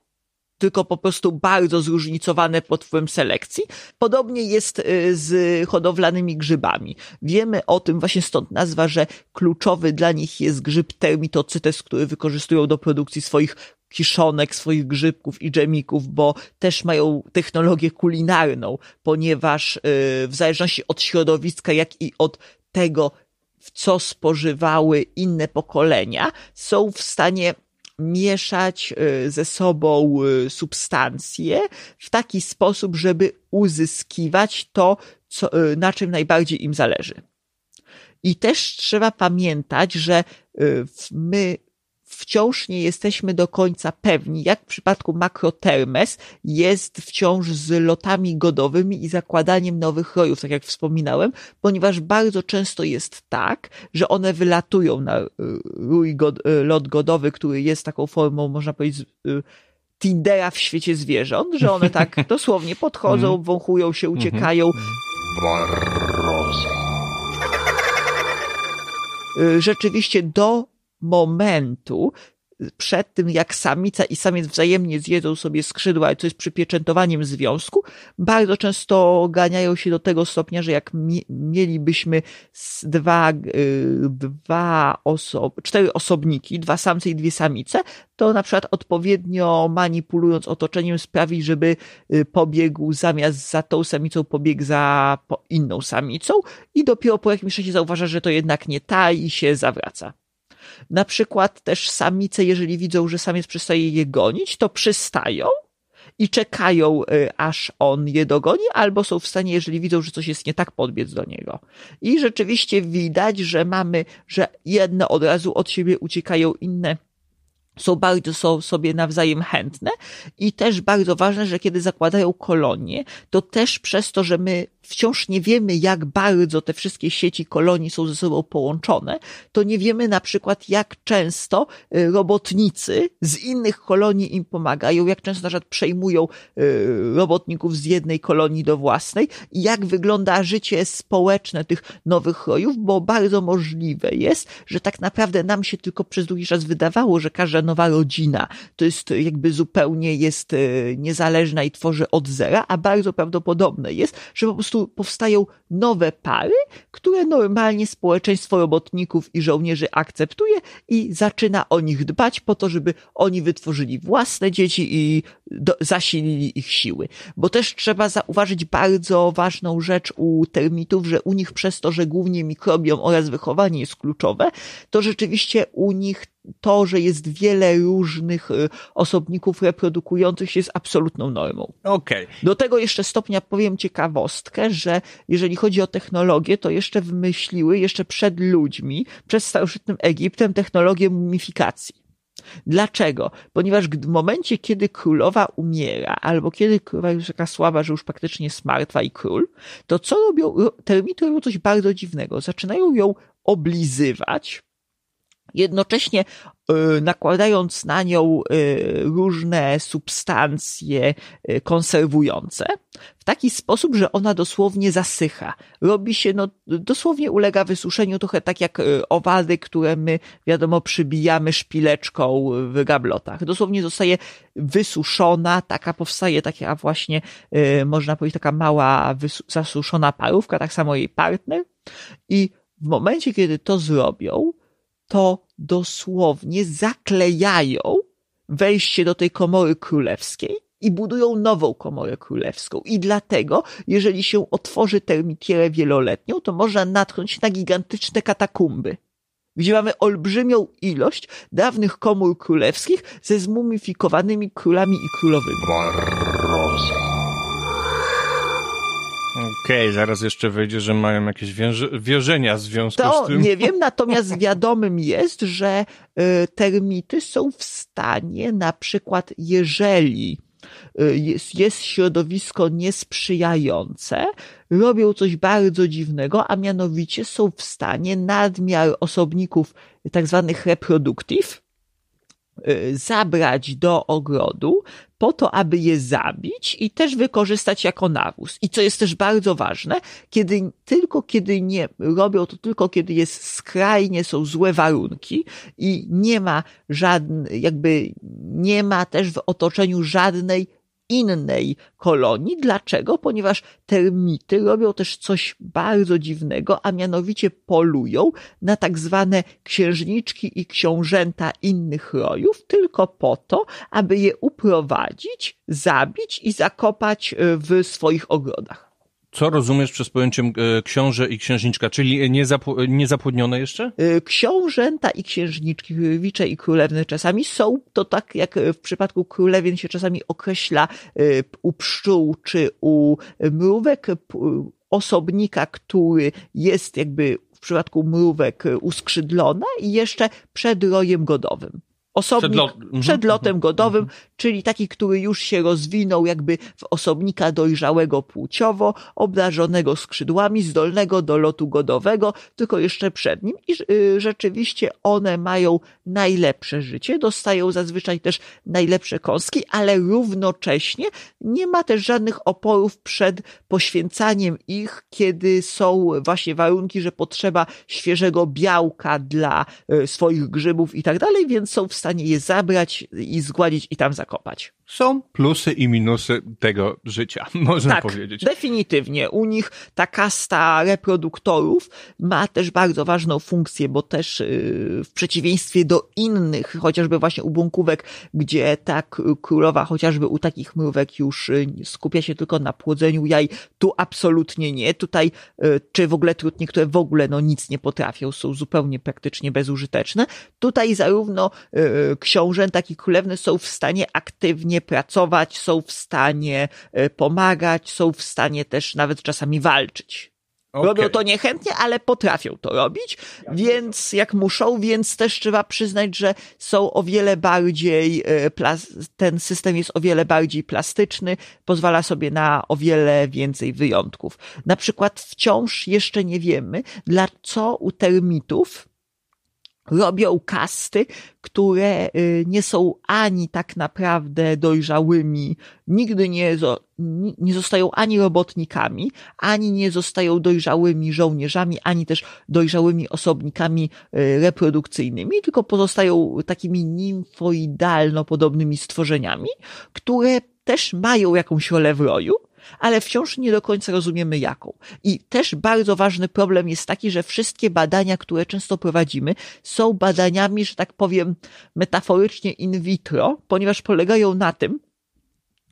tylko po prostu bardzo zróżnicowane pod wpływem selekcji. Podobnie jest y, z hodowlanymi grzybami. Wiemy o tym właśnie stąd nazwa, że kluczowy dla nich jest grzyb termitocytes, który wykorzystują do produkcji swoich kiszonek, swoich grzybków i dżemików, bo też mają technologię kulinarną, ponieważ y, w zależności od środowiska, jak i od tego, w co spożywały inne pokolenia, są w stanie mieszać e, ze sobą e, substancje w taki sposób, żeby uzyskiwać to, co, e, na czym najbardziej im zależy. I też trzeba pamiętać, że my wciąż nie jesteśmy do końca pewni, jak w przypadku makrotermes jest wciąż z lotami godowymi i zakładaniem nowych rojów, tak jak wspominałem, ponieważ bardzo często jest tak, że one wylatują na y, rój god, y, lot godowy, który jest taką formą, można powiedzieć, y, Tindera w świecie zwierząt, że one tak dosłownie podchodzą, mhm. wąchują się, uciekają. Barroza. Rzeczywiście do momentu, przed tym, jak samica i samiec wzajemnie zjedzą sobie skrzydła, co jest przypieczętowaniem związku, bardzo często ganiają się do tego stopnia, że jak mielibyśmy dwa, y, dwa osoby, cztery osobniki, dwa samce i dwie samice, to na przykład odpowiednio manipulując otoczeniem sprawi, żeby y, pobiegł zamiast za tą samicą, pobiegł za inną samicą i dopiero po jakimś czasie zauważa, że to jednak nie ta i się zawraca. Na przykład też samice, jeżeli widzą, że samiec przestaje je gonić, to przystają i czekają, y, aż on je dogoni, albo są w stanie, jeżeli widzą, że coś jest nie tak, podbiec do niego. I rzeczywiście widać, że mamy, że jedne od razu od siebie uciekają, inne są bardzo są sobie nawzajem chętne i też bardzo ważne, że kiedy zakładają kolonie, to też przez to, że my wciąż nie wiemy, jak bardzo te wszystkie sieci kolonii są ze sobą połączone, to nie wiemy na przykład, jak często y, robotnicy z innych kolonii im pomagają, jak często na przykład przejmują y, robotników z jednej kolonii do własnej i jak wygląda życie społeczne tych nowych rojów, bo bardzo możliwe jest, że tak naprawdę nam się tylko przez długi czas wydawało, że każda nowa rodzina to jest jakby zupełnie jest y, niezależna i tworzy od zera, a bardzo prawdopodobne jest, że po prostu prostu powstają nowe pary, które normalnie społeczeństwo robotników i żołnierzy akceptuje i zaczyna o nich dbać po to, żeby oni wytworzyli własne dzieci i do, zasilili ich siły. Bo też trzeba zauważyć bardzo ważną rzecz u termitów, że u nich przez to, że głównie mikrobiom oraz wychowanie jest kluczowe, to rzeczywiście u nich to, że jest wiele różnych y, osobników reprodukujących się jest absolutną normą. Okay. Do tego jeszcze stopnia powiem ciekawostkę, że jeżeli chodzi o technologię, to jeszcze wymyśliły, jeszcze przed ludźmi, przed starożytnym Egiptem, technologię mumifikacji. Dlaczego? Ponieważ w momencie, kiedy królowa umiera, albo kiedy królowa już taka słaba, że już praktycznie jest martwa i król, to co robią? Termity robią coś bardzo dziwnego. Zaczynają ją oblizywać, jednocześnie y, nakładając na nią y, różne substancje y, konserwujące w taki sposób, że ona dosłownie zasycha. Robi się, no, dosłownie ulega wysuszeniu, trochę tak jak owady, które my, wiadomo, przybijamy szpileczką w gablotach. Dosłownie zostaje wysuszona, taka powstaje taka właśnie, można powiedzieć, taka mała zasuszona parówka, tak samo jej partner i w momencie, kiedy to zrobią, to dosłownie zaklejają wejście do tej komory królewskiej i budują nową komorę królewską. I dlatego, jeżeli się otworzy termitierę wieloletnią, to można natknąć na gigantyczne katakumby, gdzie mamy olbrzymią ilość dawnych komór królewskich ze zmumifikowanymi królami i królowymi. Barroza. Okej, okay, zaraz jeszcze wyjdzie, że mają jakieś wierzenia w związku to z tym. nie wiem, natomiast wiadomym jest, że y, termity są w stanie, na przykład, jeżeli y, jest, jest środowisko niesprzyjające, robią coś bardzo dziwnego, a mianowicie są w stanie nadmiar osobników tak zwanych reproduktiv, Y, zabrać do ogrodu po to, aby je zabić i też wykorzystać jako nawóz. I co jest też bardzo ważne, kiedy, tylko kiedy nie, robią to tylko kiedy jest skrajnie, są złe warunki i nie ma żadnej, jakby nie ma też w otoczeniu żadnej innej kolonii. Dlaczego? Ponieważ termity robią też coś bardzo dziwnego, a mianowicie polują na tak zwane księżniczki i książęta innych rojów, tylko po to, aby je uprowadzić, zabić i zakopać w swoich ogrodach. Co rozumiesz przez pojęciem e, książę i księżniczka, czyli niezapłodnione jeszcze? E, książęta i księżniczki, królewicze i królewne czasami są, to tak jak w przypadku królewien się czasami określa e, u pszczół czy u mrówek, osobnika, który jest jakby w przypadku mrówek uskrzydlona i jeszcze przed rojem godowym. Osobnik przed, lot, mhm, przed lotem mhm, godowym, mhm. czyli taki, który już się rozwinął jakby w osobnika dojrzałego płciowo, obdarzonego skrzydłami, zdolnego do lotu godowego, tylko jeszcze przed nim. I y, rzeczywiście one mają najlepsze życie, dostają zazwyczaj też najlepsze kąski, ale równocześnie nie ma też żadnych oporów przed poświęcaniem ich, kiedy są właśnie warunki, że potrzeba świeżego białka dla y, swoich grzybów i tak dalej, więc są w stanie je zabrać i zgładzić i tam zakopać są plusy i minusy tego życia, można tak, powiedzieć. Definitywnie. U nich ta kasta reproduktorów ma też bardzo ważną funkcję, bo też y, w przeciwieństwie do innych, chociażby właśnie u bąkówek, gdzie ta królowa, chociażby u takich mrówek już y, skupia się tylko na płodzeniu jaj, tu absolutnie nie. Tutaj, y, czy w ogóle trudnie, które w ogóle no nic nie potrafią, są zupełnie praktycznie bezużyteczne. Tutaj zarówno książęta, jak i królewne są w stanie aktywnie pracować, są w stanie e, pomagać, są w stanie też nawet czasami walczyć. Okay. Robią to niechętnie, ale potrafią to robić, więc jak muszą, więc też trzeba przyznać, że są o wiele bardziej, e, ten system jest o wiele bardziej plastyczny, pozwala sobie na o wiele więcej wyjątków. Na przykład wciąż jeszcze nie wiemy, dla co u termitów robią kasty, które y, nie są ani tak naprawdę dojrzałymi, nigdy nie, nie zostają ani robotnikami, ani nie zostają dojrzałymi żołnierzami, ani też dojrzałymi osobnikami y, reprodukcyjnymi, tylko pozostają takimi nimfoidalno podobnymi stworzeniami, które też mają jakąś rolę w roju, ale wciąż nie do końca rozumiemy jaką. I też bardzo ważny problem jest taki, że wszystkie badania, które często prowadzimy, są badaniami, że tak powiem, metaforycznie in vitro, ponieważ polegają na tym,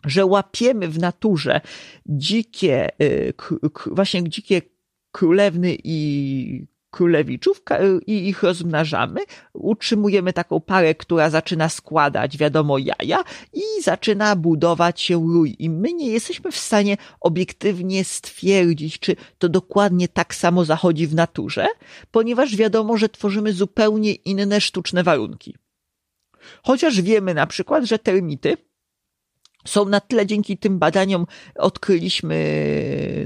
że łapiemy w naturze dzikie, y, właśnie dzikie królewny i królewiczów i ich rozmnażamy. Utrzymujemy taką parę, która zaczyna składać, wiadomo, jaja i zaczyna budować się rój. I my nie jesteśmy w stanie obiektywnie stwierdzić, czy to dokładnie tak samo zachodzi w naturze, ponieważ wiadomo, że tworzymy zupełnie inne sztuczne warunki. Chociaż wiemy na przykład, że termity są na tyle dzięki tym badaniom odkryliśmy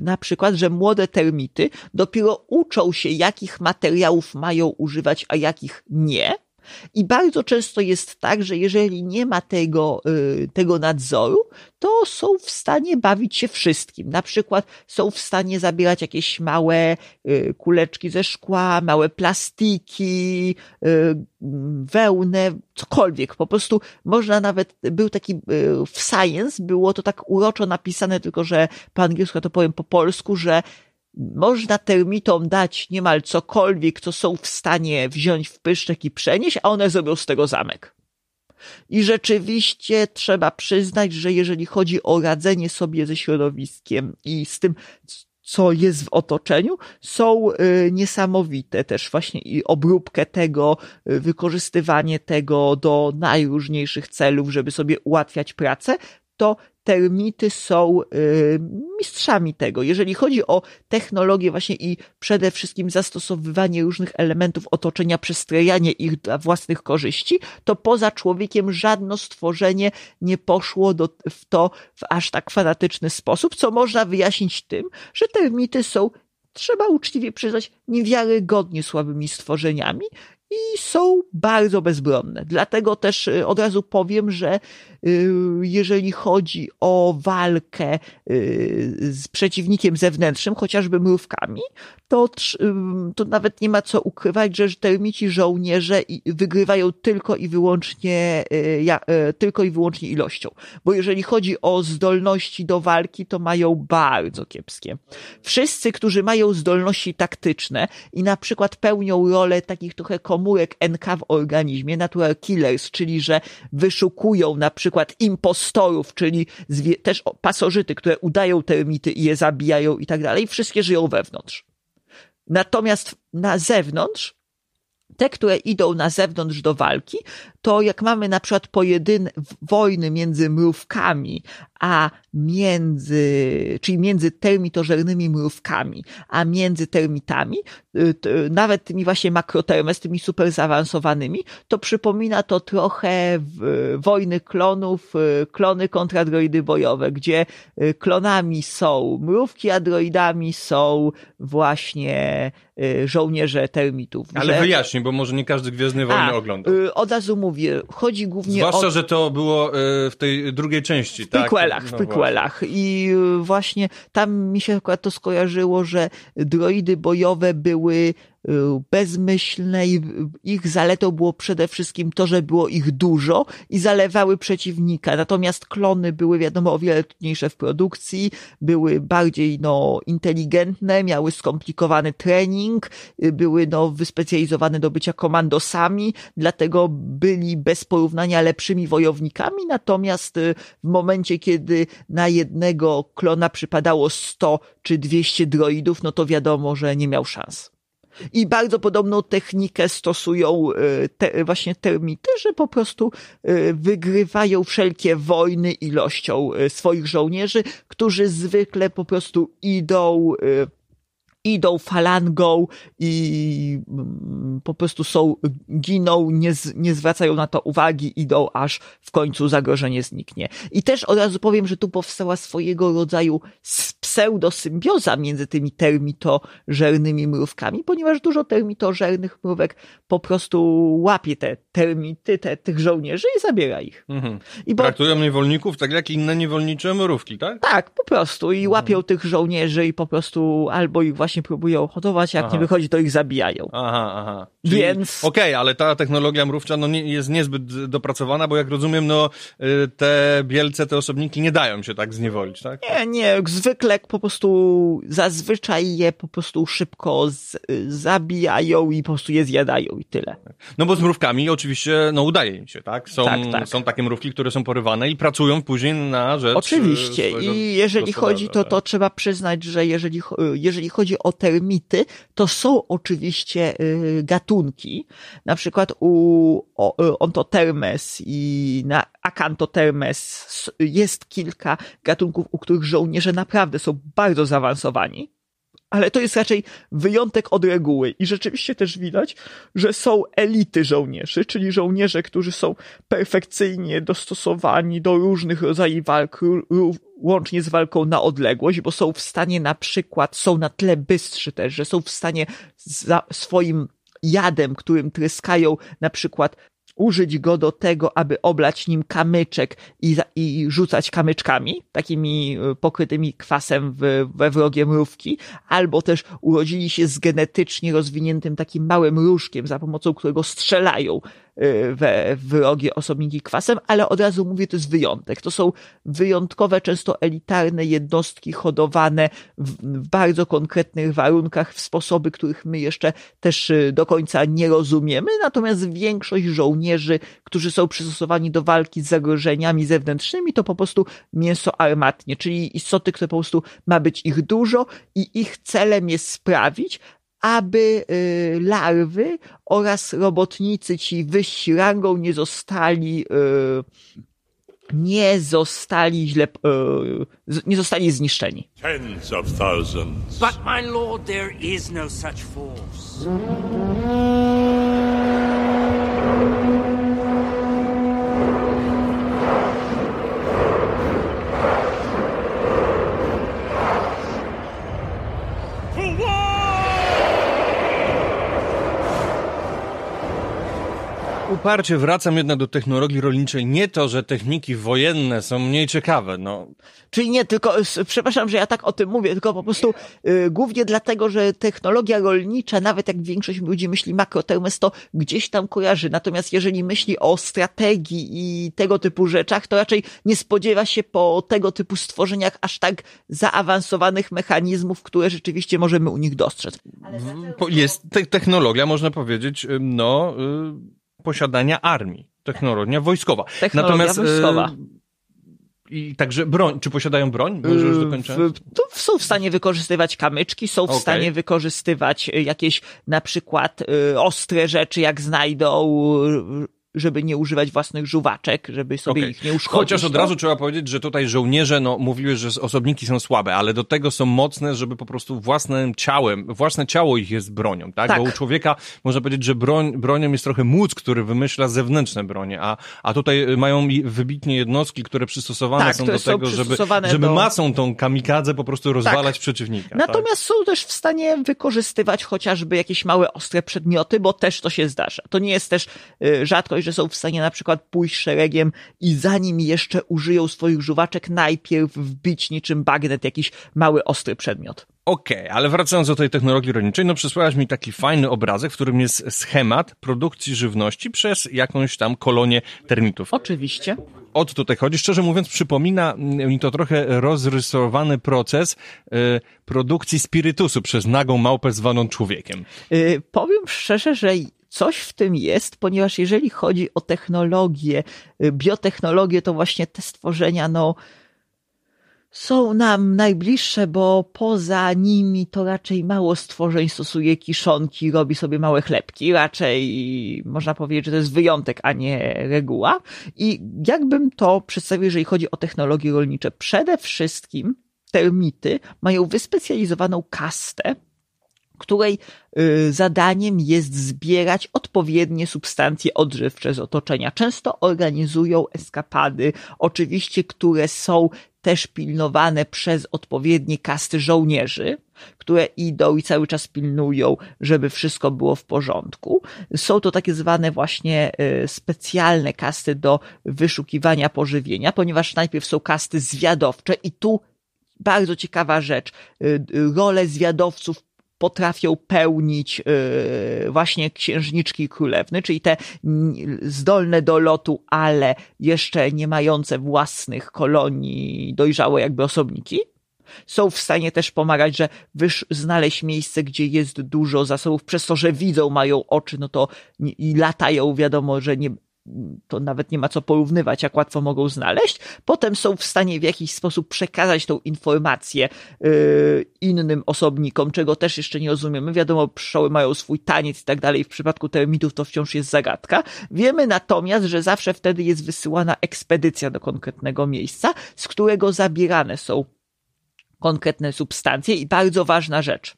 na przykład, że młode termity dopiero uczą się, jakich materiałów mają używać, a jakich nie. I bardzo często jest tak, że jeżeli nie ma tego, y, tego nadzoru, to są w stanie bawić się wszystkim. Na przykład są w stanie zabierać jakieś małe y, kuleczki ze szkła, małe plastiki, y, wełnę, cokolwiek. Po prostu można nawet, był taki w Science, było to tak uroczo napisane, tylko że po angielsku to powiem po polsku, że można termitom dać niemal cokolwiek, co są w stanie wziąć w pyszczek i przenieść, a one zrobią z tego zamek. I rzeczywiście trzeba przyznać, że jeżeli chodzi o radzenie sobie ze środowiskiem i z tym, co jest w otoczeniu, są y, niesamowite też właśnie i obróbkę tego, y, wykorzystywanie tego do najróżniejszych celów, żeby sobie ułatwiać pracę, to termity są y, mistrzami tego. Jeżeli chodzi o technologię właśnie i przede wszystkim zastosowywanie różnych elementów otoczenia, przestrajanie ich dla własnych korzyści, to poza człowiekiem żadne stworzenie nie poszło do, w to w aż tak fanatyczny sposób, co można wyjaśnić tym, że termity są trzeba uczciwie przyznać, niewiarygodnie słabymi stworzeniami i są bardzo bezbronne. Dlatego też y, od razu powiem, że jeżeli chodzi o walkę y, z przeciwnikiem zewnętrznym, chociażby mrówkami, to, to nawet nie ma co ukrywać, że termici żołnierze wygrywają tylko i wyłącznie, tylko i wyłącznie ilością. Bo jeżeli chodzi o zdolności do walki, to mają bardzo kiepskie. Wszyscy, którzy mają zdolności taktyczne i na przykład pełnią rolę takich trochę komórek NK w organizmie, natural killers, czyli że wyszukują na przykład impostorów, czyli też pasożyty, które udają termity i je zabijają i tak dalej, wszystkie żyją wewnątrz. Natomiast na zewnątrz te, które idą na zewnątrz do walki, to jak mamy na przykład pojedyn wojny między mrówkami, a między, czyli między termitożernymi mrówkami, a między termitami, y, nawet tymi właśnie makrotermes, tymi super zaawansowanymi, to przypomina to trochę wojny klonów, y, klony kontra droidy bojowe, gdzie y, klonami są mrówki, a droidami są właśnie żołnierze termitów. Ale że... wyjaśnij, bo może nie każdy Gwiezdny Wojny oglądał. Od razu mówię, chodzi głównie Zwłaszcza, o... Zwłaszcza, że to było w tej drugiej części, w tak? Prequelach, w no prequelach. I y, właśnie tam mi się akurat to skojarzyło, że droidy bojowe były bezmyślne i ich zaletą było przede wszystkim to, że było ich dużo i zalewały przeciwnika. Natomiast klony były wiadomo o wiele trudniejsze w produkcji, były bardziej no inteligentne, miały skomplikowany trening, były no wyspecjalizowane do bycia komandosami, dlatego byli bez porównania lepszymi wojownikami, natomiast y, w momencie, kiedy na jednego klona przypadało 100 czy 200 droidów, no to wiadomo, że nie miał szans. I bardzo podobną technikę stosują e, te, właśnie termity, że po prostu e, wygrywają wszelkie wojny ilością e, swoich żołnierzy, którzy zwykle po prostu idą idą falangą i mm, po prostu są, giną, nie, nie zwracają na to uwagi, idą aż w końcu zagrożenie zniknie. I też od razu powiem, że tu powstała swojego rodzaju pseudosymbioza między tymi termitożernymi mrówkami, ponieważ dużo termitożernych mrówek po prostu łapie te termity te, tych żołnierzy i zabiera ich. Mhm. I bo... Traktują niewolników tak jak inne niewolnicze mrówki, tak? Tak, po prostu. I mhm. łapią tych żołnierzy i po prostu albo ich właśnie próbują hodować, jak aha. nie wychodzi, to ich zabijają. Aha, aha. Czyli, Więc... Okej, okay, ale ta technologia mrówcza no, nie, jest niezbyt dopracowana, bo jak rozumiem, no y, te bielce, te osobniki nie dają się tak zniewolić, tak? Nie, nie. Zwykle po prostu zazwyczaj je po prostu szybko z, zabijają i po prostu je zjadają i tyle. No bo z mrówkami oczywiście, no udaje im się, tak? Są, tak, tak. są takie mrówki, które są porywane i pracują później na rzecz Oczywiście. I jeżeli chodzi, to, to tak. trzeba przyznać, że jeżeli, jeżeli chodzi o termity, to są oczywiście y, gatunki. Na przykład u Ontotermes i na Acantotermes jest kilka gatunków, u których żołnierze naprawdę są bardzo zaawansowani ale to jest raczej wyjątek od reguły. I rzeczywiście też widać, że są elity żołnierzy, czyli żołnierze, którzy są perfekcyjnie dostosowani do różnych rodzajów walk, łącznie z walką na odległość, bo są w stanie na przykład, są na tle bystrzy też, że są w stanie swoim jadem, którym tryskają na przykład użyć go do tego, aby oblać nim kamyczek i, i rzucać kamyczkami, takimi e, pokrytymi kwasem w, we wrogie mrówki, albo też urodzili się z genetycznie rozwiniętym takim małym różkiem, za pomocą którego strzelają we wrogie osobniki kwasem, ale od razu mówię, to jest wyjątek. To są wyjątkowe, często elitarne jednostki hodowane w, bardzo konkretnych warunkach, w sposoby, których my jeszcze też do końca nie rozumiemy, natomiast większość żołnierzy, którzy są przystosowani do walki z zagrożeniami zewnętrznymi, to po prostu mięso armatnie, czyli istoty, które po prostu ma być ich dużo i ich celem jest sprawić, aby y, larwy oraz robotnicy ci wyżsi rangą nie zostali y, nie zostali źle, y, nie zostali zniszczeni. Tens of thousands. But my lord, there is no such force. Uparcie wracam jednak do technologii rolniczej. Nie to, że techniki wojenne są mniej ciekawe, no. Czyli nie, tylko, przepraszam, że ja tak o tym mówię, tylko po prostu y, głównie dlatego, że technologia rolnicza, nawet jak większość ludzi myśli makrotermes, to gdzieś tam kojarzy. Natomiast jeżeli myśli o strategii i tego typu rzeczach, to raczej nie spodziewa się po tego typu stworzeniach aż tak zaawansowanych mechanizmów, które rzeczywiście możemy u nich dostrzec. Jest te technologia, można powiedzieć, ym, no, y, posiadania armii. Technologia wojskowa. Technologia Natomiast, y, wojskowa. I także broń. Czy posiadają broń? Może już Y, dokończę? w- to są w stanie wykorzystywać kamyczki, są w Okej. stanie wykorzystywać y, jakieś na przykład y, ostre rzeczy, jak znajdą, żeby nie używać własnych żuwaczek, żeby sobie Okej. ich nie uszkodzić. Chociaż od no. razu trzeba powiedzieć, że tutaj żołnierze, no, mówiły, że osobniki są słabe, ale do tego są mocne, żeby po prostu własnym ciałem, własne ciało ich jest bronią, tak? Tak. Bo u człowieka można powiedzieć, że broń, bronią jest trochę mózg, który wymyśla zewnętrzne bronie, a, a tutaj y, mają wybitnie jednostki, które przystosowane Tak, są do są tego, żeby, żeby do- Tak. masą tą kamikadze po prostu rozwalać przeciwnika. tak? Natomiast są też w stanie wykorzystywać chociażby jakieś małe, ostre przedmioty, bo też to się zdarza. To nie jest też y, rzadkość, że są w stanie na przykład pójść szeregiem i zanim jeszcze użyją swoich żuwaczek, najpierw wbić niczym bagnet jakiś mały, ostry przedmiot. Okej, ale wracając do tej technologii rolniczej, no przysłałaś mi taki fajny obrazek, w którym jest schemat produkcji żywności przez jakąś tam kolonię termitów. Oczywiście. O co tutaj chodzi? Szczerze mówiąc, przypomina mi to trochę rozrysowany proces y, produkcji spirytusu przez nagą małpę zwaną człowiekiem. Y, powiem szczerze, że coś w tym jest, ponieważ jeżeli chodzi o technologię, y, biotechnologię, to właśnie te stworzenia, no, są nam najbliższe, bo poza nimi to raczej mało stworzeń stosuje kiszonki, robi sobie małe chlebki. Raczej można powiedzieć, że to jest wyjątek, a nie reguła. I jakbym to przedstawił, jeżeli chodzi o technologie rolnicze, przede wszystkim termity mają wyspecjalizowaną kastę, której y, zadaniem jest zbierać odpowiednie substancje odżywcze z otoczenia. Często organizują eskapady, oczywiście, które są też pilnowane przez odpowiednie kasty żołnierzy, które idą i cały czas pilnują, żeby wszystko było w porządku. Są to takie zwane właśnie y, specjalne kasty do wyszukiwania pożywienia, ponieważ najpierw są kasty zwiadowcze i tu bardzo ciekawa rzecz. Y, Rolę zwiadowców potrafią pełnić y, właśnie księżniczki królewny, czyli te zdolne do lotu, ale jeszcze nie mające własnych kolonii dojrzałe jakby osobniki. Są w stanie też pomagać, że wysz, znaleźć miejsce, gdzie jest dużo zasobów, przez to, że widzą, mają oczy, no to i latają, wiadomo, że nie, to nawet nie ma co porównywać, jak łatwo mogą znaleźć. Potem są w stanie w jakiś sposób przekazać tą informację yy, innym osobnikom, czego też jeszcze nie rozumiemy. Wiadomo, pszczoły mają swój taniec i tak dalej. W przypadku termitów to wciąż jest zagadka. Wiemy natomiast, że zawsze wtedy jest wysyłana ekspedycja do konkretnego miejsca, z którego zabierane są konkretne substancje i bardzo ważna rzecz.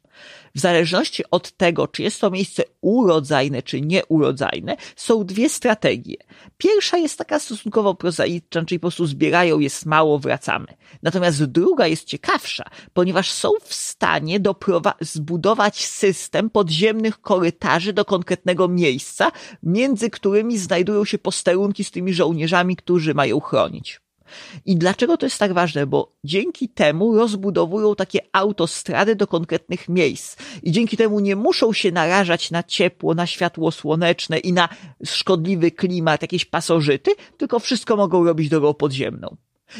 W zależności od tego, czy jest to miejsce urodzajne, czy nieurodzajne, są dwie strategie. Pierwsza jest taka stosunkowo prozaiczna, czyli po prostu zbierają, jest mało, wracamy. Natomiast druga jest ciekawsza, ponieważ są w stanie zbudować system podziemnych korytarzy do konkretnego miejsca, między którymi znajdują się posterunki z tymi żołnierzami, którzy mają chronić. I dlaczego to jest tak ważne? Bo dzięki temu rozbudowują takie autostrady do konkretnych miejsc. I dzięki temu nie muszą się narażać na ciepło, na światło słoneczne i na szkodliwy klimat, jakieś pasożyty, tylko wszystko mogą robić drogą podziemną.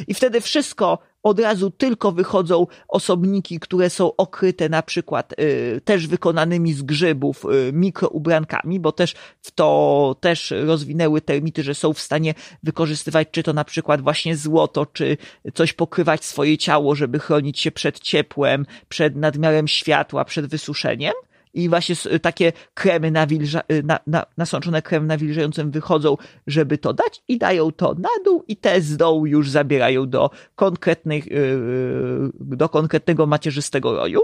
I wtedy wszystko od razu tylko wychodzą osobniki, które są okryte na przykład y, też wykonanymi z grzybów y, mikroubrankami, bo też w to też rozwinęły termity, że są w stanie wykorzystywać czy to na przykład właśnie złoto, czy coś pokrywać swoje ciało, żeby chronić się przed ciepłem, przed nadmiarem światła, przed wysuszeniem i właśnie takie kremy nawilża, y, na, na, nasączone kremem nawilżającym wychodzą, żeby to dać i dają to na dół i te z dołu już zabierają do konkretnych, yy, do konkretnego macierzystego roju.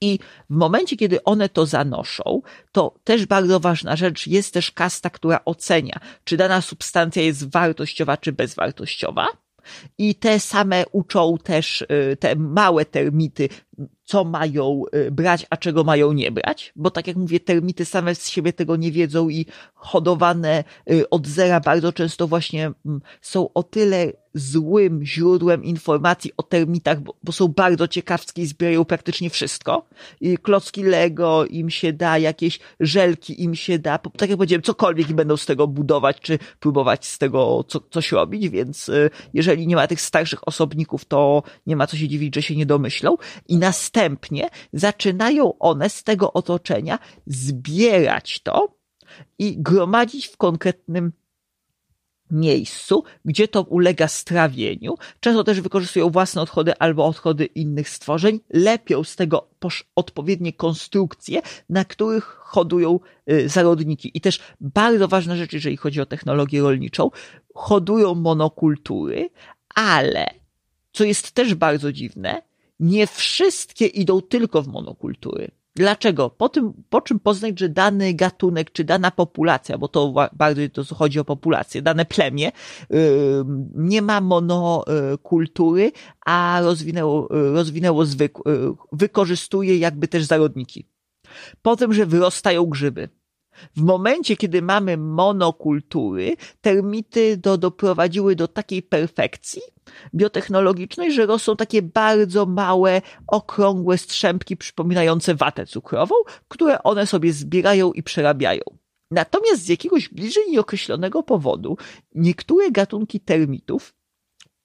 I w momencie, kiedy one to zanoszą, to też bardzo ważna rzecz, jest też kasta, która ocenia, czy dana substancja jest wartościowa, czy bezwartościowa. I te same uczą też y, te małe termity, co mają y, brać, a czego mają nie brać, bo tak jak mówię, termity same z siebie tego nie wiedzą i hodowane y, od zera bardzo często właśnie mm, są o tyle złym źródłem informacji o termitach, bo, bo, są bardzo ciekawskie i zbierają praktycznie wszystko. I klocki Lego im się da, jakieś żelki im się da, tak jak powiedziałem, cokolwiek i będą z tego budować, czy próbować z tego co, coś robić, więc y, jeżeli nie ma tych starszych osobników, to nie ma co się dziwić, że się nie domyślą. I następnie zaczynają one z tego otoczenia zbierać to i gromadzić w konkretnym miejscu, gdzie to ulega strawieniu. Często też wykorzystują własne odchody albo odchody innych stworzeń, lepią z tego odpowiednie konstrukcje, na których hodują y, zarodniki. I też bardzo ważna rzecz, jeżeli chodzi o technologię rolniczą, hodują monokultury, ale co jest też bardzo dziwne, nie wszystkie idą tylko w monokultury. Dlaczego? Po, tym, po czym poznać, że dany gatunek, czy dana populacja, bo to bardziej to chodzi o populację, dane plemię, nie ma monokultury, a rozwinęło, rozwinęło zwyk, yy, wykorzystuje jakby też zarodniki. Po tym, że wyrastają grzyby. W momencie, kiedy mamy monokultury, termity do, doprowadziły do takiej perfekcji biotechnologicznej, że rosną takie bardzo małe, okrągłe strzępki przypominające watę cukrową, które one sobie zbierają i przerabiają. Natomiast z jakiegoś bliżej nieokreślonego powodu niektóre gatunki termitów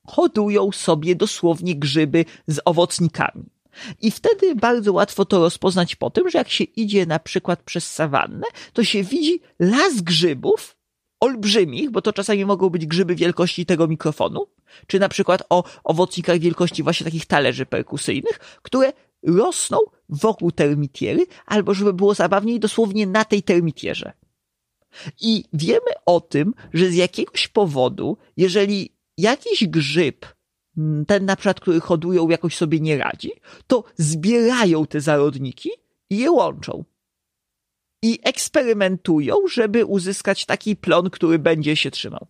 hodują sobie dosłownie grzyby z owocnikami. I wtedy bardzo łatwo to rozpoznać po tym, że jak się idzie na przykład przez sawannę, to się widzi las grzybów olbrzymich, bo to czasami mogą być grzyby wielkości tego mikrofonu, czy na przykład o owocnikach wielkości właśnie takich talerzy perkusyjnych, które rosną wokół termitiery, albo żeby było zabawniej, dosłownie na tej termitierze. I wiemy o tym, że z jakiegoś powodu, jeżeli jakiś grzyb ten na przykład, który hodują, jakoś sobie nie radzi, to zbierają te zarodniki i je łączą. I eksperymentują, żeby uzyskać taki plon, który będzie się trzymał.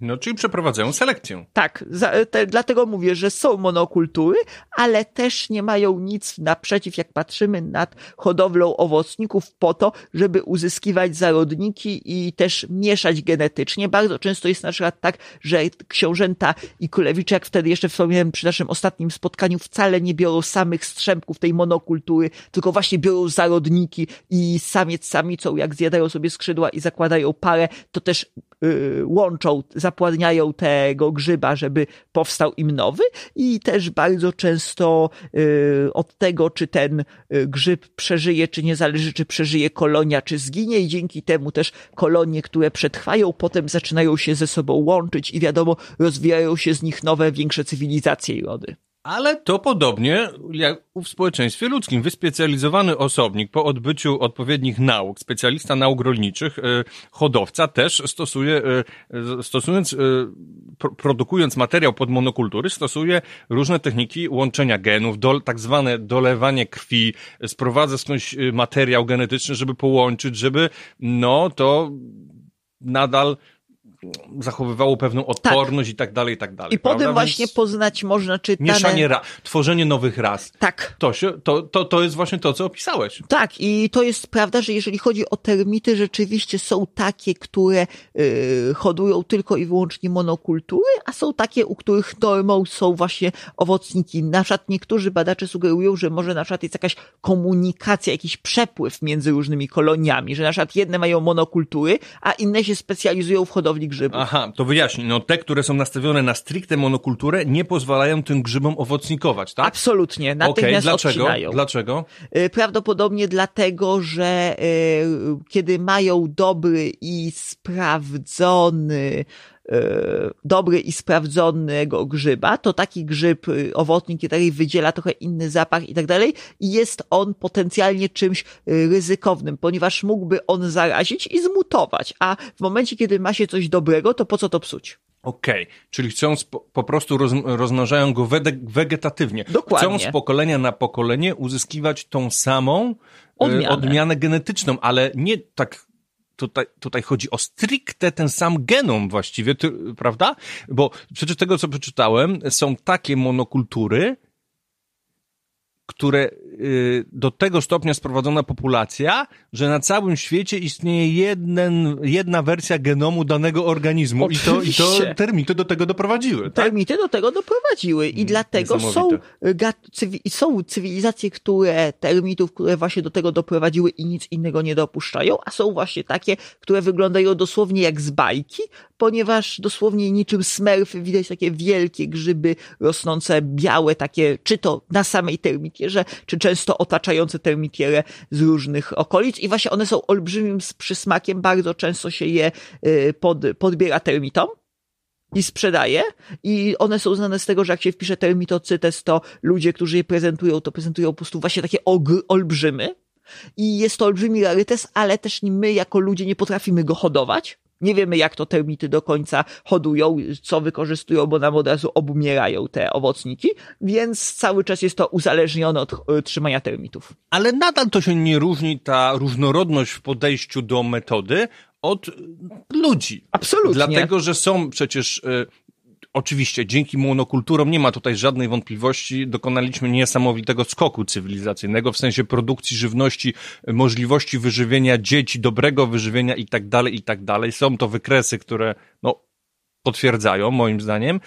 No, czyli przeprowadzają selekcję. Tak, za, te, dlatego mówię, że są monokultury, ale też nie mają nic naprzeciw, jak patrzymy nad hodowlą owocników po to, żeby uzyskiwać zarodniki i też mieszać genetycznie. Bardzo często jest na przykład tak, że książęta i kulewicze, jak wtedy jeszcze wspomniałem przy naszym ostatnim spotkaniu, wcale nie biorą samych strzępków tej monokultury, tylko właśnie biorą zarodniki i samiec samicą, jak zjadają sobie skrzydła i zakładają parę, to też yy, łączą, zapładniają tego grzyba, żeby powstał im nowy i też bardzo często y, od tego, czy ten y, grzyb przeżyje, czy nie zależy, czy przeżyje kolonia, czy zginie i dzięki temu też kolonie, które przetrwają, potem zaczynają się ze sobą łączyć i wiadomo, rozwijają się z nich nowe, większe cywilizacje i rody. Ale to podobnie jak w społeczeństwie ludzkim. Wyspecjalizowany osobnik po odbyciu odpowiednich nauk, specjalista nauk rolniczych, e, hodowca też stosuje, e, stosując, e, produkując materiał pod monokultury, stosuje różne techniki łączenia genów, do, tak zwane dolewanie krwi, sprowadza skądś materiał genetyczny, żeby połączyć, żeby no to nadal zachowywało pewną odporność i tak dalej, i tak dalej. I potem prawda? właśnie Więc poznać można czy dane... Mieszanie ra, tworzenie nowych ras. Tak, To, się, to, to, to jest właśnie to, co opisałeś. Tak, i to jest prawda, że jeżeli chodzi o termity, rzeczywiście są takie, które y, hodują tylko i wyłącznie monokultury, a są takie, u których normą są właśnie owocniki. Na przykład niektórzy badacze sugerują, że może na przykład jest jakaś komunikacja, jakiś przepływ między różnymi koloniami, że na przykład jedne mają monokultury, a inne się specjalizują w hodowli grzybów. Aha, to wyjaśnij. No te, które są nastawione na stricte monokulturę, nie pozwalają tym grzybom owocnikować, tak? Absolutnie, natychmiast dlaczego? odcinają. Dlaczego? Y, Prawdopodobnie dlatego, że y, kiedy mają dobry i sprawdzony dobry i sprawdzonego grzyba, to taki grzyb, y, owocnik, który wydziela trochę inny zapach i tak dalej i jest on potencjalnie czymś y, ryzykownym, ponieważ mógłby on zarazić i zmutować, a w momencie, kiedy ma się coś dobrego, to po co to psuć? Okej, czyli chcą po prostu roz, rozmnażają go wegetatywnie. Dokładnie. Chcą z pokolenia na pokolenie uzyskiwać tą samą e, Odmianę. odmianę genetyczną, ale nie tak tutaj, tutaj chodzi o stricte ten sam genom właściwie, ty, prawda? Bo przecież tego, co przeczytałem, są takie monokultury, które y, do tego stopnia sprowadzona populacja, że na całym świecie istnieje jeden, jedna wersja genomu danego organizmu i to, i to termity do tego doprowadziły. Tak? Termity do tego doprowadziły i dlatego są, y, cywi- są cywilizacje, które termitów, które właśnie do tego doprowadziły i nic innego nie dopuszczają, a są właśnie takie, które wyglądają dosłownie jak z bajki, ponieważ dosłownie niczym smerfy widać takie wielkie grzyby rosnące białe, takie czy to na samej termitierze, czy często otaczające termitierę z różnych okolic. I właśnie one są olbrzymim przysmakiem, bardzo często się je y, pod, podbiera termitom i sprzedaje. I one są znane z tego, że jak się wpisze termitocytes, to ludzie, którzy je prezentują, to prezentują po prostu właśnie takie ogr, olbrzymy. I jest to olbrzymi rarytas, ale też my jako ludzie nie potrafimy go hodować. Nie wiemy, jak to termity do końca hodują, co wykorzystują, bo nam od razu obumierają te owocniki, więc cały czas jest to uzależnione od e, trzymania termitów. Ale nadal to się nie różni ta różnorodność w podejściu do metody od ludzi. Absolutnie. Dlatego, że są przecież. Oczywiście, dzięki monokulturom nie ma tutaj żadnej wątpliwości. Dokonaliśmy niesamowitego skoku cywilizacyjnego w sensie produkcji żywności, możliwości wyżywienia dzieci, dobrego wyżywienia i tak dalej, i tak dalej. Są to wykresy, które, no, potwierdzają, moim zdaniem,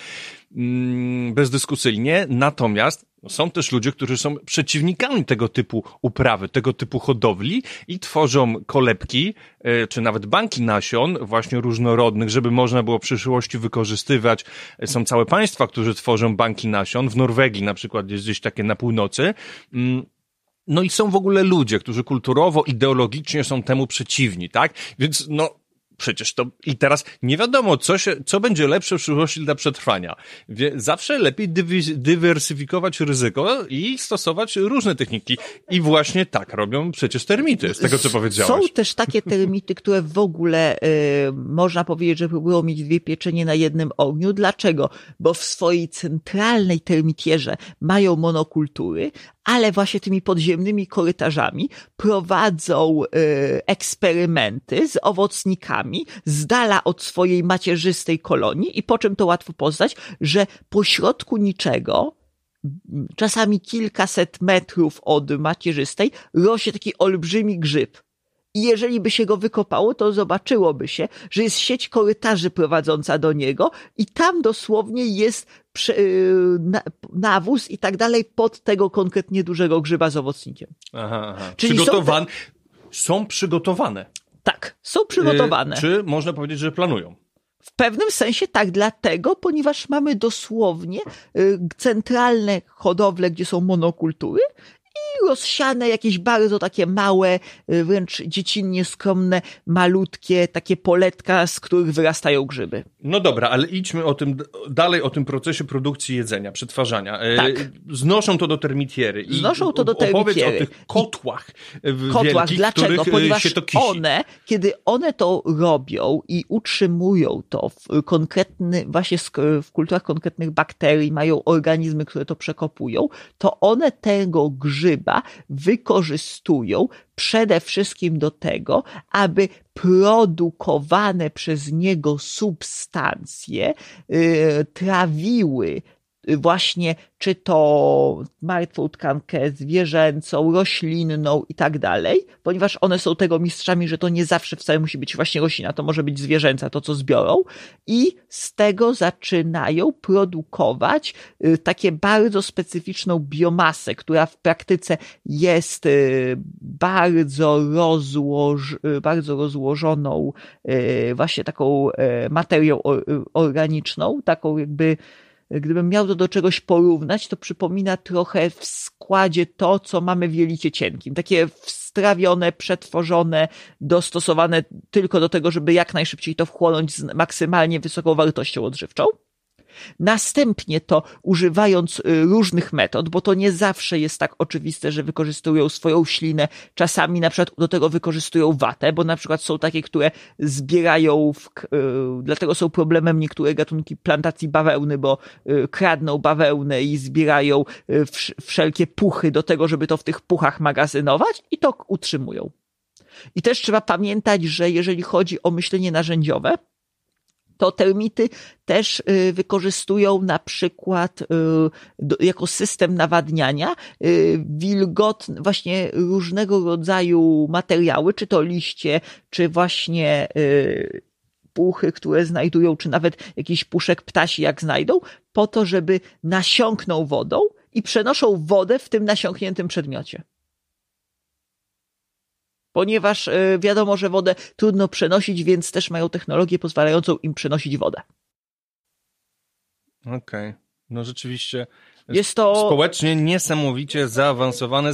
mm, bezdyskusyjnie. Natomiast są też ludzie, którzy są przeciwnikami tego typu uprawy, tego typu hodowli i tworzą kolebki, e, czy nawet banki nasion, właśnie różnorodnych, żeby można było w przyszłości wykorzystywać. E, Są całe państwa, którzy tworzą banki nasion. W Norwegii na przykład jest gdzieś takie na północy. Mm, no i są w ogóle ludzie, którzy kulturowo, ideologicznie są temu przeciwni, tak? Więc no, przecież to i teraz nie wiadomo, co, się, co będzie lepsze w przyszłości dla przetrwania. Wie, zawsze lepiej dywi- dywersyfikować ryzyko i stosować różne techniki. I właśnie tak robią przecież termity, z tego co powiedziałeś. Są też takie termity, które w ogóle y, można powiedzieć, że próbują mieć dwie pieczenie na jednym ogniu. Dlaczego? Bo w swojej centralnej termitierze mają monokultury, ale właśnie tymi podziemnymi korytarzami prowadzą y, eksperymenty z owocnikami z dala od swojej macierzystej kolonii i po czym to łatwo poznać, że pośrodku niczego czasami kilkaset metrów od macierzystej rośnie taki olbrzymi grzyb. I jeżeli by się go wykopało, to zobaczyłoby się, że jest sieć korytarzy prowadząca do niego i tam dosłownie jest na, nawóz i tak dalej pod tego konkretnie dużego grzyba z owocnikiem. Aha, aha. Czyli są Przygotowan... Są przygotowane. Tak, są przygotowane. Y, czy można powiedzieć, że planują? W pewnym sensie tak, dlatego, ponieważ mamy dosłownie y, centralne hodowle, gdzie są monokultury i rozsiane jakieś bardzo takie małe, y, wręcz dziecinnie skromne, malutkie takie poletka, z których wyrastają grzyby. No dobra, ale idźmy o tym, dalej o tym procesie produkcji jedzenia, przetwarzania. E, Tak. Znoszą to do termitiery. Znoszą to do Opowiedz termitiery. o tych kotłach w kotłach. wielkich, Dlaczego? Ponieważ one, kiedy one to robią i utrzymują to w konkretny, właśnie w kulturach konkretnych bakterii, mają organizmy, które to przekopują, to one tego grzyba wykorzystują przede wszystkim do tego, aby produkowane przez niego substancje y, trawiły właśnie czy to martwą tkankę zwierzęcą, roślinną i tak dalej, ponieważ one są tego mistrzami, że to nie zawsze wcale musi być właśnie roślina, to może być zwierzęca, to co zbiorą. I z tego zaczynają produkować y, takie bardzo specyficzną biomasę, która w praktyce jest y, bardzo, rozłoż, y, bardzo rozłożoną właśnie taką materią organiczną, taką jakby gdybym miał to do czegoś porównać, to przypomina trochę w składzie to, co mamy w jelicie cienkim. Takie wstrawione, przetworzone, dostosowane tylko do tego, żeby jak najszybciej to wchłonąć z maksymalnie wysoką wartością odżywczą. Następnie to używając y, różnych metod, bo to nie zawsze jest tak oczywiste, że wykorzystują swoją ślinę, czasami na przykład do tego wykorzystują watę, bo na przykład są takie, które zbierają, w, y, dlatego są problemem niektóre gatunki plantacji bawełny, bo y, kradną bawełnę i zbierają wszelkie puchy do tego, żeby to w tych puchach magazynować i to utrzymują. I też trzeba pamiętać, że jeżeli chodzi o myślenie narzędziowe, to termity też y, wykorzystują na przykład y, jako system nawadniania y, wilgotne, właśnie różnego rodzaju materiały, czy to liście, czy właśnie puchy, które znajdują, czy nawet jakiś puszek ptasi, jak znajdą, po to, żeby nasiąknął wodą i przenoszą wodę w tym nasiąkniętym przedmiocie ponieważ e, wiadomo, że wodę trudno przenosić, więc też mają technologię pozwalającą im przenosić wodę. Okej. Okay. No rzeczywiście. Jest to społecznie niesamowicie zaawansowane e,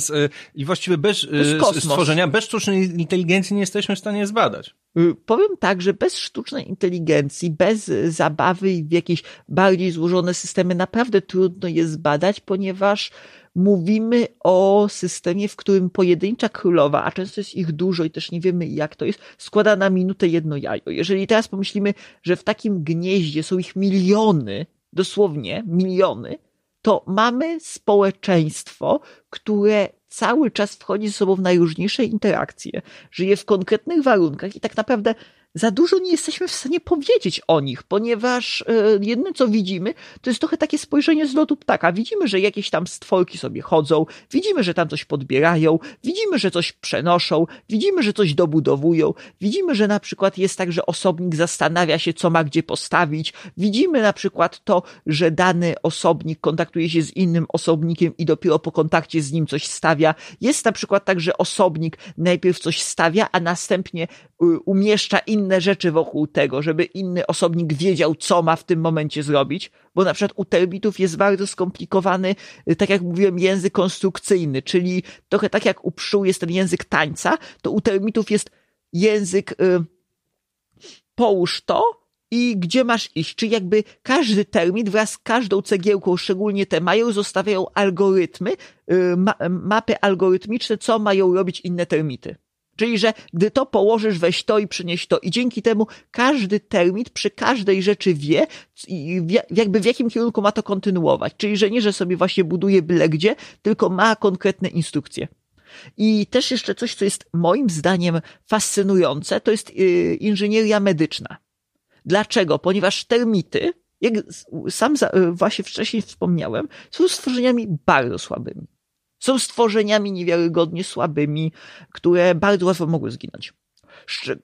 i właściwie bez e, stworzenia, bez sztucznej inteligencji nie jesteśmy w stanie zbadać. Y, powiem tak, że bez sztucznej inteligencji, bez zabawy w jakieś bardziej złożone systemy naprawdę trudno je zbadać, ponieważ mówimy o systemie, w którym pojedyncza królowa, a często jest ich dużo i też nie wiemy jak to jest, składa na minutę jedno jajo. Jeżeli teraz pomyślimy, że w takim gnieździe są ich miliony, dosłownie miliony, to mamy społeczeństwo, które cały czas wchodzi ze sobą w najróżniejsze interakcje, żyje w konkretnych warunkach i tak naprawdę za dużo nie jesteśmy w stanie powiedzieć o nich, ponieważ e, jedyne co widzimy, to jest trochę takie spojrzenie z lotu ptaka. Widzimy, że jakieś tam stworki sobie chodzą, widzimy, że tam coś podbierają, widzimy, że coś przenoszą, widzimy, że coś dobudowują, widzimy, że na przykład jest tak, że osobnik zastanawia się, co ma gdzie postawić, widzimy na przykład to, że dany osobnik kontaktuje się z innym osobnikiem i dopiero po kontakcie z nim coś stawia. Jest na przykład tak, że osobnik najpierw coś stawia, a następnie y, umieszcza inny inne rzeczy wokół tego, żeby inny osobnik wiedział, co ma w tym momencie zrobić, bo na przykład u termitów jest bardzo skomplikowany, y, tak jak mówiłem, język konstrukcyjny, czyli trochę tak jak u pszczół jest ten język tańca, to u termitów jest język y, połóż to, i gdzie masz iść. Czyli jakby każdy termit wraz z każdą cegiełką, szczególnie te mają, zostawiają algorytmy, y, ma, mapy algorytmiczne, co mają robić inne termity. Czyli, że gdy to położysz, weź to i przynieś to. I dzięki temu każdy termit przy każdej rzeczy wie, jakby w jakim kierunku ma to kontynuować. Czyli, że nie, że sobie właśnie buduje byle gdzie, tylko ma konkretne instrukcje. I też jeszcze coś, co jest moim zdaniem fascynujące, to jest y, inżynieria medyczna. Dlaczego? Ponieważ termity, jak sam y, właśnie wcześniej wspomniałem, są stworzeniami bardzo słabymi są stworzeniami niewiarygodnie słabymi, które bardzo łatwo mogły zginąć.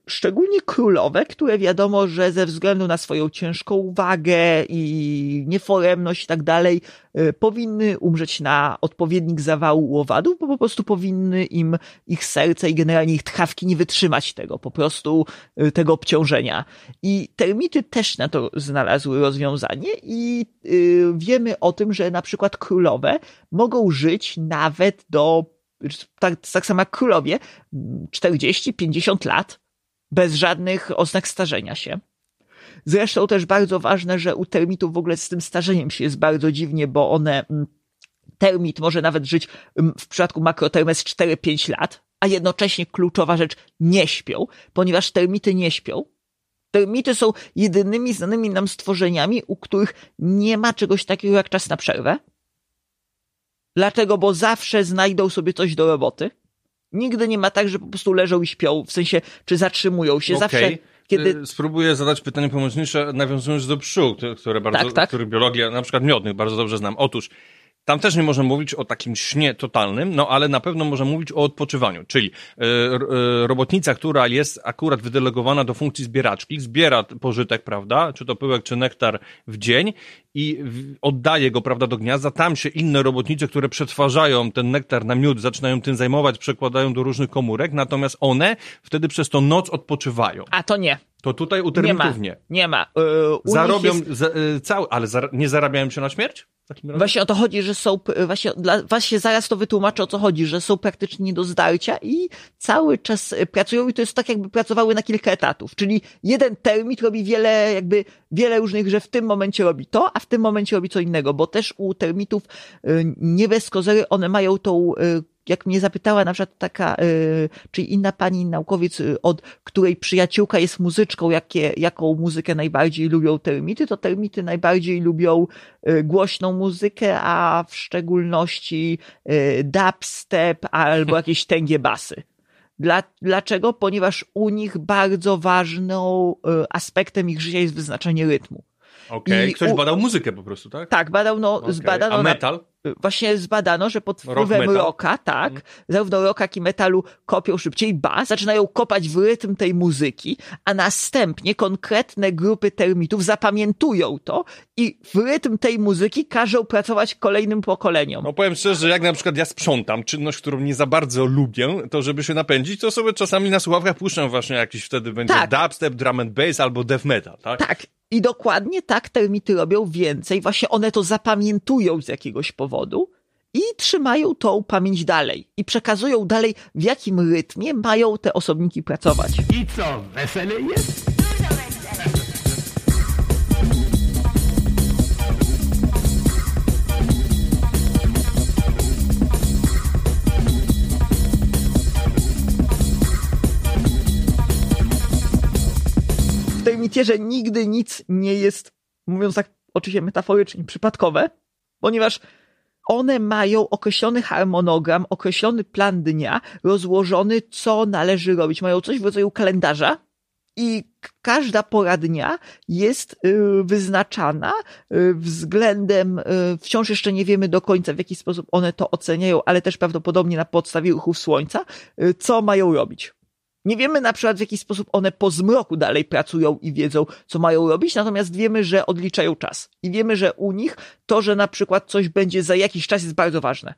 Szczególnie królowe, które wiadomo, że ze względu na swoją ciężką wagę i nieforemność i tak dalej, y, powinny umrzeć na odpowiednik zawału owadów, bo po prostu powinny im ich serce i generalnie ich tchawki nie wytrzymać tego, po prostu y, tego obciążenia. I termity też na to znalazły rozwiązanie i y, wiemy o tym, że na przykład królowe mogą żyć nawet do tak, tak samo jak królowie, 40-50 lat, bez żadnych oznak starzenia się. Zresztą też bardzo ważne, że u termitów w ogóle z tym starzeniem się jest bardzo dziwnie, bo one, mm, termit może nawet żyć mm, w przypadku makrotermes 4-5 lat, a jednocześnie kluczowa rzecz, nie śpią, ponieważ termity nie śpią. Termity są jedynymi znanymi nam stworzeniami, u których nie ma czegoś takiego jak czas na przerwę Dlaczego? Bo zawsze znajdą sobie coś do roboty. Nigdy nie ma tak, że po prostu leżą i śpią, w sensie, czy zatrzymują się. Zawsze, kiedy... Y, Spróbuję zadać pytanie pomocnicze, nawiązując do pszczół, które- bardzo, Tak, tak. których biologia, na przykład miodnych, bardzo dobrze znam. Otóż, tam też nie można mówić o takim śnie totalnym, no ale na pewno można mówić o odpoczywaniu, czyli y, y, robotnica, która jest akurat wydelegowana do funkcji zbieraczki, zbiera pożytek, prawda, czy to pyłek, czy nektar w dzień i oddaje go, prawda, do gniazda. Tam się inne robotnice, które przetwarzają ten nektar na miód, zaczynają tym zajmować, przekładają do różnych komórek, natomiast one wtedy przez tą noc odpoczywają. A to nie. To tutaj u Nie termitów ma. nie. Nie ma. Yy, Zarobią jest... za, y, cały, ale nie zarabiają się na śmierć? Właśnie o to chodzi, że są, p- właśnie, dla, właśnie zaraz to wytłumaczę o co chodzi, że są praktycznie nie do zdarcia i cały czas y, pracują i to jest tak jakby pracowały na kilka etatów, czyli jeden termit robi wiele, jakby wiele różnych, że w tym momencie robi to, a w tym momencie robi co innego, bo też u termitów y, nie bez kozery one mają tą y, jak mnie zapytała na przykład taka, y, czy inna pani naukowiec, od której przyjaciółka jest muzyczką, jakie, jaką muzykę najbardziej lubią termity, to termity najbardziej lubią głośną muzykę, a w szczególności dubstep albo jakieś tęgie basy. Dla, dlaczego? Ponieważ u nich bardzo ważną aspektem ich życia jest wyznaczenie rytmu. Okej, i ktoś u- badał muzykę po prostu, tak? Tak, badał, no, Okej. zbadano A na- metal? Właśnie zbadano, że pod wpływem rocka, tak, zarówno rocka, jak i metalu kopią szybciej, ba, zaczynają kopać w rytm tej muzyki, a następnie konkretne grupy termitów zapamiętują to i w rytm tej muzyki każą pracować kolejnym pokoleniom. No powiem szczerze, że jak na przykład ja sprzątam, czynność, którą nie za bardzo lubię, to żeby się napędzić, to sobie czasami na słuchawkach puszczam właśnie jakiś wtedy będzie Tak. dubstep, drum and bass albo death metal, tak? Tak. I dokładnie tak termity robią więcej. Właśnie one to zapamiętują z jakiegoś powodu i trzymają tą pamięć dalej. I przekazują dalej, w jakim rytmie mają te osobniki pracować. I co, wesele jest? Mitierze nigdy nic nie jest, mówiąc tak oczywiście metaforycznie, przypadkowe, ponieważ one mają określony harmonogram, określony plan dnia, rozłożony, co należy robić. Mają coś w rodzaju kalendarza i każda pora dnia jest y, wyznaczana y, względem, y, wciąż jeszcze nie wiemy do końca, w jaki sposób one to oceniają, ale też prawdopodobnie na podstawie ruchów słońca, co mają robić. Nie wiemy na przykład w jaki sposób one po zmroku dalej pracują i wiedzą, co mają robić, natomiast wiemy, że odliczają czas. I wiemy, że u nich to, że na przykład coś będzie za jakiś czas jest bardzo ważne.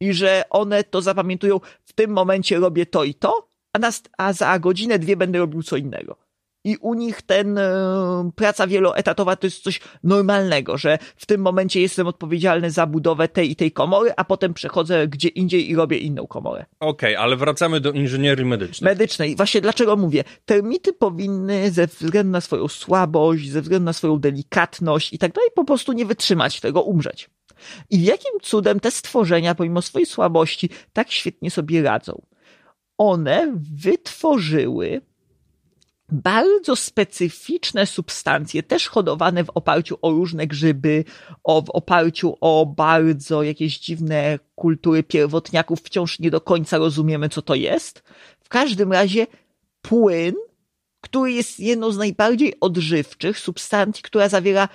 I że one to zapamiętują, w tym momencie robię to i to, a, nas, a za godzinę, dwie będę robił co innego. I u nich ten e, praca wieloetatowa to jest coś normalnego, że w tym momencie jestem odpowiedzialny za budowę tej i tej komory, a potem przechodzę gdzie indziej i robię inną komorę Okej, ale wracamy do inżynierii medycznej. medycznej. Właśnie dlaczego mówię? Termity powinny ze względu na swoją słabość, ze względu na swoją delikatność i tak dalej po prostu nie wytrzymać tego, umrzeć. I jakim cudem te stworzenia, pomimo swojej słabości, tak świetnie sobie radzą? One wytworzyły bardzo specyficzne substancje, też hodowane w oparciu o różne grzyby, o, w oparciu o bardzo jakieś dziwne kultury pierwotniaków, wciąż nie do końca rozumiemy, co to jest. W każdym razie płyn, który jest jedną z najbardziej odżywczych substancji, która zawiera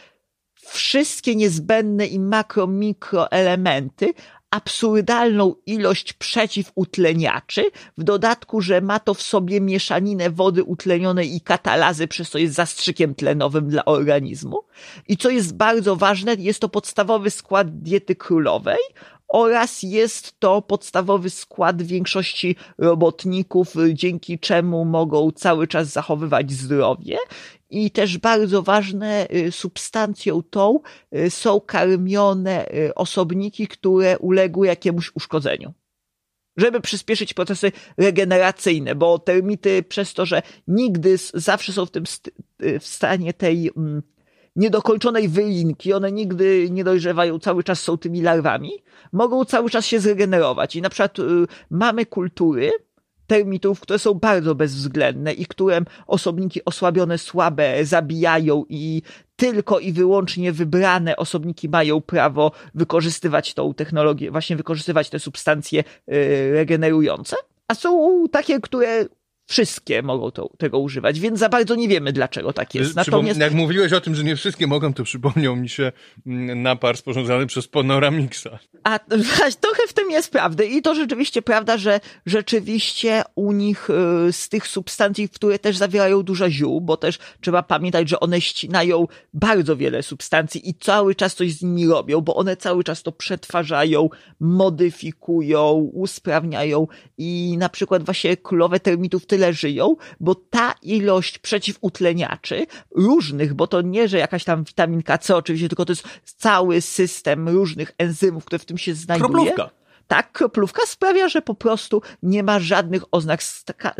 wszystkie niezbędne i makro, mikro elementy, absurdalną ilość przeciwutleniaczy, w dodatku, że ma to w sobie mieszaninę wody utlenionej i katalazy, przez co jest zastrzykiem tlenowym dla organizmu. I co jest bardzo ważne, jest to podstawowy skład diety królowej oraz jest to podstawowy skład większości robotników, dzięki czemu mogą cały czas zachowywać zdrowie. I też bardzo ważne, y, substancją tą y, są karmione y, osobniki, które uległy jakiemuś uszkodzeniu. Żeby przyspieszyć procesy regeneracyjne, bo termity przez to, że nigdy zawsze są w tym st- w stanie tej mm, niedokończonej wylinki, one nigdy nie dojrzewają, cały czas są tymi larwami, mogą cały czas się zregenerować. I na przykład y, mamy kultury, termitów, które są bardzo bezwzględne i które osobniki osłabione, słabe zabijają i tylko i wyłącznie wybrane osobniki mają prawo wykorzystywać tą technologię, właśnie wykorzystywać te substancje y, regenerujące, a są takie, które wszystkie mogą to, tego używać, więc za bardzo nie wiemy, dlaczego tak jest. Natomiast... Jak mówiłeś o tym, że nie wszystkie mogą, to przypomniał mi się mm, napar sporządzany przez Panoramixa. A trochę w tym jest prawdy i to rzeczywiście prawda, że rzeczywiście u nich y, z tych substancji, które też zawierają dużo ziół, bo też trzeba pamiętać, że one ścinają bardzo wiele substancji i cały czas coś z nimi robią, bo one cały czas to przetwarzają, modyfikują, usprawniają i na przykład właśnie królowe termitów tyle tyle żyją, bo ta ilość przeciwutleniaczy, różnych, bo to nie, że jakaś tam witaminka C oczywiście, tylko to jest cały system różnych enzymów, które w tym się znajdują. Kroplówka tak, kroplówka sprawia, że po prostu nie ma żadnych oznak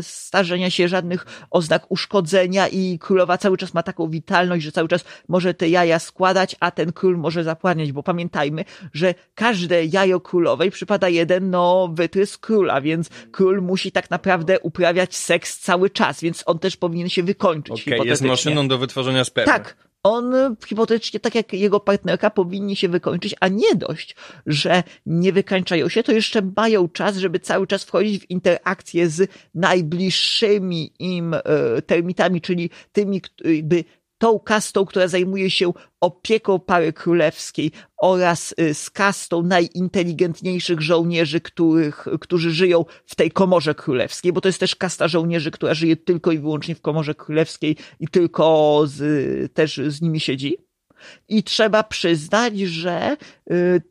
starzenia się, żadnych oznak uszkodzenia i królowa cały czas ma taką witalność, że cały czas może te jaja składać, a ten król może zapłaniać, bo pamiętajmy, że każde jajo królowej przypada jeden, no, wytrys króla, więc król musi tak naprawdę uprawiać seks cały czas, więc on też powinien się wykończyć. Okej, okay, jest maszyną do wytworzenia spermy. Tak, on hipotetycznie, tak jak jego partnerka, powinni się wykończyć, a nie dość, że nie wykańczają się, to jeszcze mają czas, żeby cały czas wchodzić w interakcję z najbliższymi im e, termitami, czyli tymi, by tą kastą, która zajmuje się opieką pary królewskiej oraz y, z kastą najinteligentniejszych żołnierzy, których, którzy żyją w tej komorze królewskiej, bo to jest też kasta żołnierzy, która żyje tylko i wyłącznie w komorze królewskiej i tylko z, też z nimi siedzi. I trzeba przyznać, że y,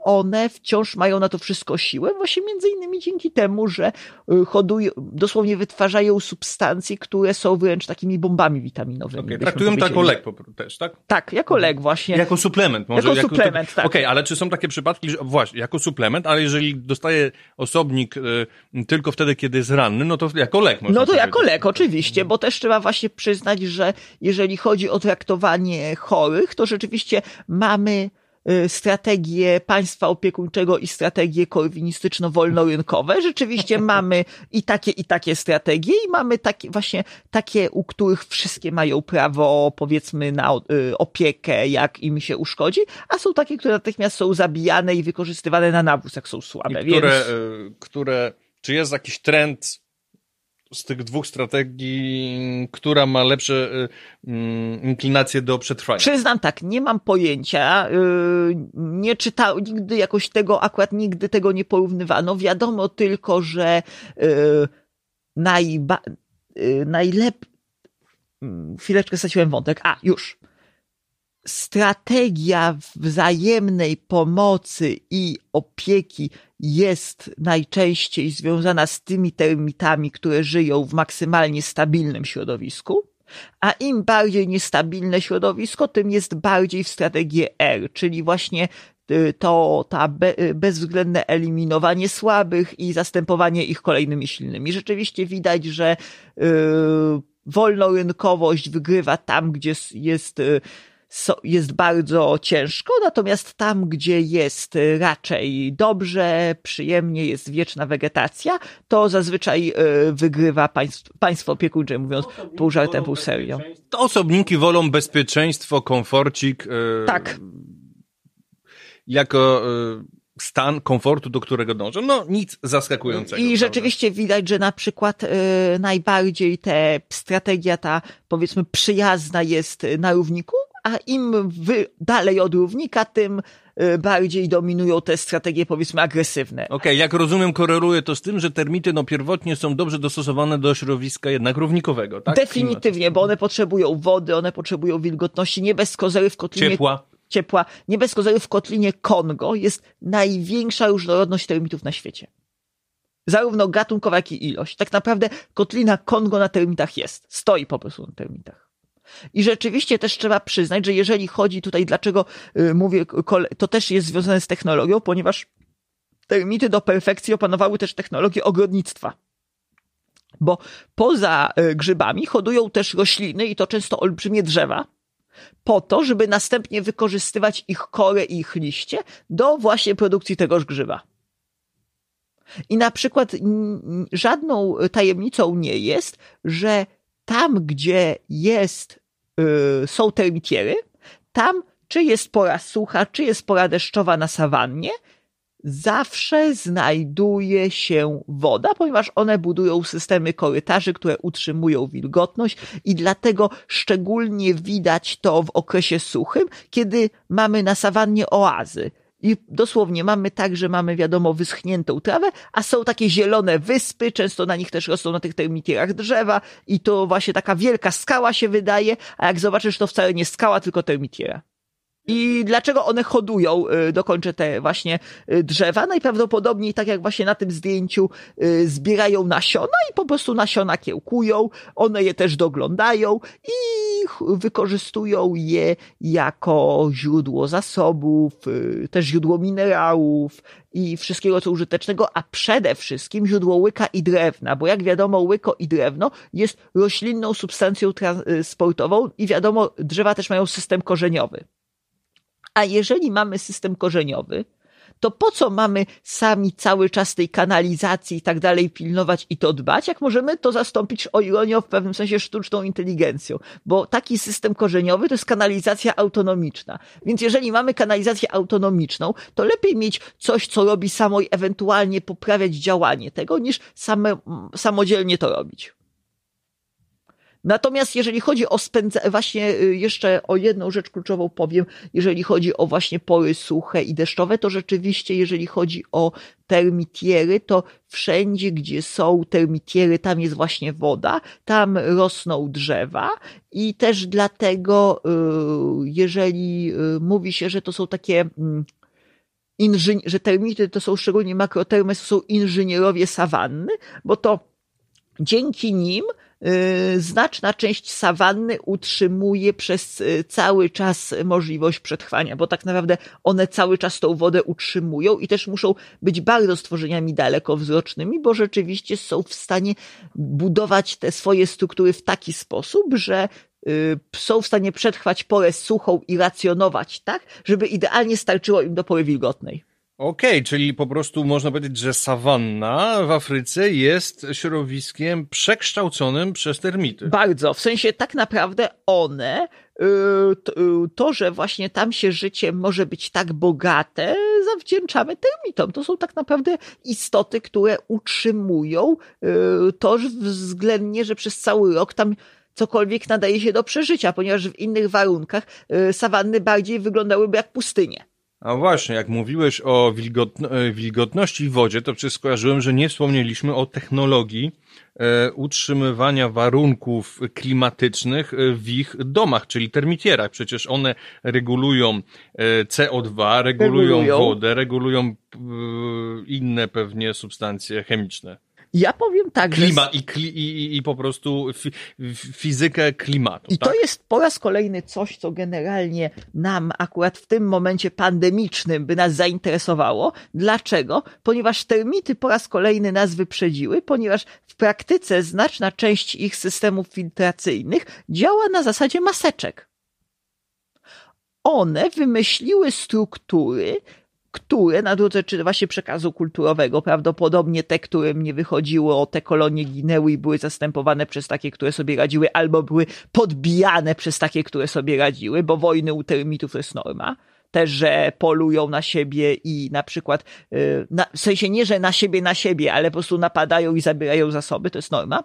one wciąż mają na to wszystko siłę, właśnie między innymi dzięki temu, że y, hodują, dosłownie wytwarzają substancje, które są wręcz takimi bombami witaminowymi. Okay, traktują to jako lek też, tak? Tak, jako lek właśnie. Jako suplement może. Jako, jako suplement, tak. Okej, okay, ale czy są takie przypadki, że właśnie, jako suplement, ale jeżeli dostaje osobnik y, tylko wtedy, kiedy jest ranny, no to jako lek można No to jako lek, oczywiście, bo też trzeba właśnie przyznać, że jeżeli chodzi o traktowanie chorych, to rzeczywiście mamy Y, strategię państwa opiekuńczego i strategie korwinistyczno-wolnorynkowe. Rzeczywiście mamy i takie, i takie strategie i mamy takie, właśnie takie, u których wszystkie mają prawo, powiedzmy, na y, opiekę, jak im się uszkodzi, a są takie, które natychmiast są zabijane i wykorzystywane na nawóz, jak są słabe. I które, więc... Y, które, czy jest jakiś trend z tych dwóch strategii, która ma lepsze y, y, inclinacje do przetrwania? Przyznam tak, nie mam pojęcia. Y, nie czytałem nigdy jakoś tego, akurat nigdy tego nie porównywano. Wiadomo tylko, że y, najba, y, najlepiej. Mm, chwileczkę straciłem wątek. A, już strategia wzajemnej pomocy i opieki jest najczęściej związana z tymi termitami, które żyją w maksymalnie stabilnym środowisku, a im bardziej niestabilne środowisko, tym jest bardziej w strategię R, czyli właśnie y, to ta be, y, bezwzględne eliminowanie słabych i zastępowanie ich kolejnymi silnymi. Rzeczywiście widać, że yy, wolnorynkowość wygrywa tam, gdzie jest yy, jest bardzo ciężko, natomiast tam, gdzie jest raczej dobrze, przyjemnie, jest wieczna wegetacja, to zazwyczaj e, wygrywa państwo, państwo opiekuńcze, mówiąc pół żartem, pół serio. To osobniki wolą bezpieczeństwo, komforcik. Yy, tak. Jako yy, stan komfortu, do którego dążą. No, nic zaskakującego. I prawda? rzeczywiście widać, że na przykład y, najbardziej te strategia ta, powiedzmy, przyjazna jest na równiku, a im wy, dalej od równika, tym y, bardziej dominują te strategie, powiedzmy, agresywne. Okej, okay, jak rozumiem, koreluje to z tym, że termity no pierwotnie są dobrze dostosowane do środowiska jednak równikowego, tak? Definitywnie, bo one potrzebują wody, one potrzebują wilgotności, nie bez kozery w kotlinie... Ciepła. Ciepła. Nie bez kozery w kotlinie Kongo jest największa różnorodność termitów na świecie. Zarówno gatunkowa, jak i ilość. Tak naprawdę kotlina Kongo na termitach jest. Stoi po prostu na termitach. I rzeczywiście też trzeba przyznać, że jeżeli chodzi tutaj, dlaczego y, mówię, to też jest związane z technologią, ponieważ termity do perfekcji opanowały też technologię ogrodnictwa. Bo poza y, grzybami hodują też rośliny i to często olbrzymie drzewa, po to, żeby następnie wykorzystywać ich korę i ich liście do właśnie produkcji tegoż grzyba. I na przykład żadną tajemnicą nie jest, że tam, gdzie jest, yy, są termitiery, tam, czy jest pora sucha, czy jest pora deszczowa na sawannie, zawsze znajduje się woda, ponieważ one budują systemy korytarzy, które utrzymują wilgotność i dlatego szczególnie widać to w okresie suchym, kiedy mamy na sawannie oazy. I dosłownie mamy tak, że mamy wiadomo wyschniętą trawę, a są takie zielone wyspy, często na nich też rosną na tych termitierach drzewa i to właśnie taka wielka skała się wydaje, a jak zobaczysz to wcale nie skała, tylko termitiera. I dlaczego one hodują, y, dokończę te właśnie y, drzewa? Najprawdopodobniej, tak jak właśnie na tym zdjęciu, y, zbierają nasiona i po prostu nasiona kiełkują, one je też doglądają i wykorzystują je jako źródło zasobów, też źródło minerałów i wszystkiego co użytecznego, a przede wszystkim źródło łyka i drewna, bo jak wiadomo, łyko i drewno jest roślinną substancją transportową i wiadomo, drzewa też mają system korzeniowy. A jeżeli mamy system korzeniowy, to po co mamy sami cały czas tej kanalizacji i tak dalej pilnować i to dbać, jak możemy to zastąpić o ironię w pewnym sensie sztuczną inteligencją, bo taki system korzeniowy to jest kanalizacja autonomiczna. Więc jeżeli mamy kanalizację autonomiczną, to lepiej mieć coś, co robi samo i ewentualnie poprawiać działanie tego, niż same, samodzielnie to robić. Natomiast jeżeli chodzi o spędzanie, właśnie y, jeszcze o jedną rzecz kluczową powiem, jeżeli chodzi o właśnie pory suche i deszczowe, to rzeczywiście jeżeli chodzi o termitiery, to wszędzie, gdzie są termitiery, tam jest właśnie woda, tam rosną drzewa i też dlatego, y, jeżeli y, mówi się, że to są takie mm, że termity to są szczególnie makrotermy, to są inżynierowie sawanny, bo to dzięki nim znaczna część sawanny utrzymuje przez y, cały czas możliwość przetrwania, bo tak naprawdę one cały czas tą wodę utrzymują i też muszą być bardzo stworzeniami dalekowzrocznymi, bo rzeczywiście są w stanie budować te swoje struktury w taki sposób, że y, są w stanie przetrwać porę suchą i racjonować tak, żeby idealnie starczyło im do pory wilgotnej. Okej, okay, czyli po prostu można powiedzieć, że sawanna w Afryce jest środowiskiem przekształconym przez termity. Bardzo, w sensie tak naprawdę one, y, y, to, że właśnie tam się życie może być tak bogate, zawdzięczamy termitom. To są tak naprawdę istoty, które utrzymują y, to względnie, że przez cały rok tam cokolwiek nadaje się do przeżycia, ponieważ w innych warunkach sawanny bardziej wyglądałyby jak pustynie. A właśnie, jak mówiłeś o wilgotno, e, wilgotności w wodzie, to przecież skojarzyłem, że nie wspomnieliśmy o technologii e, utrzymywania warunków klimatycznych e, w ich domach, czyli termitierach. Przecież one regulują e, CO2, regulują, regulują. wodę, regulują e, inne pewnie substancje chemiczne. Ja powiem tak, Klimat że... i, kli, i, i po prostu fi, fizykę klimatu. I tak? to jest po raz kolejny coś, co generalnie nam akurat w tym momencie pandemicznym by nas zainteresowało. Dlaczego? Ponieważ termity po raz kolejny nas wyprzedziły, ponieważ w praktyce znaczna część ich systemów filtracyjnych działa na zasadzie maseczek. One wymyśliły struktury, które na drodze czy właśnie przekazu kulturowego, prawdopodobnie te, którym nie wychodziło, te kolonie ginęły i były zastępowane przez takie, które sobie radziły, albo były podbijane przez takie, które sobie radziły, bo wojny u termitów to jest norma też, że polują na siebie i na przykład, y, na, w sensie nie, że na siebie, na siebie, ale po prostu napadają i zabierają zasoby, to jest norma.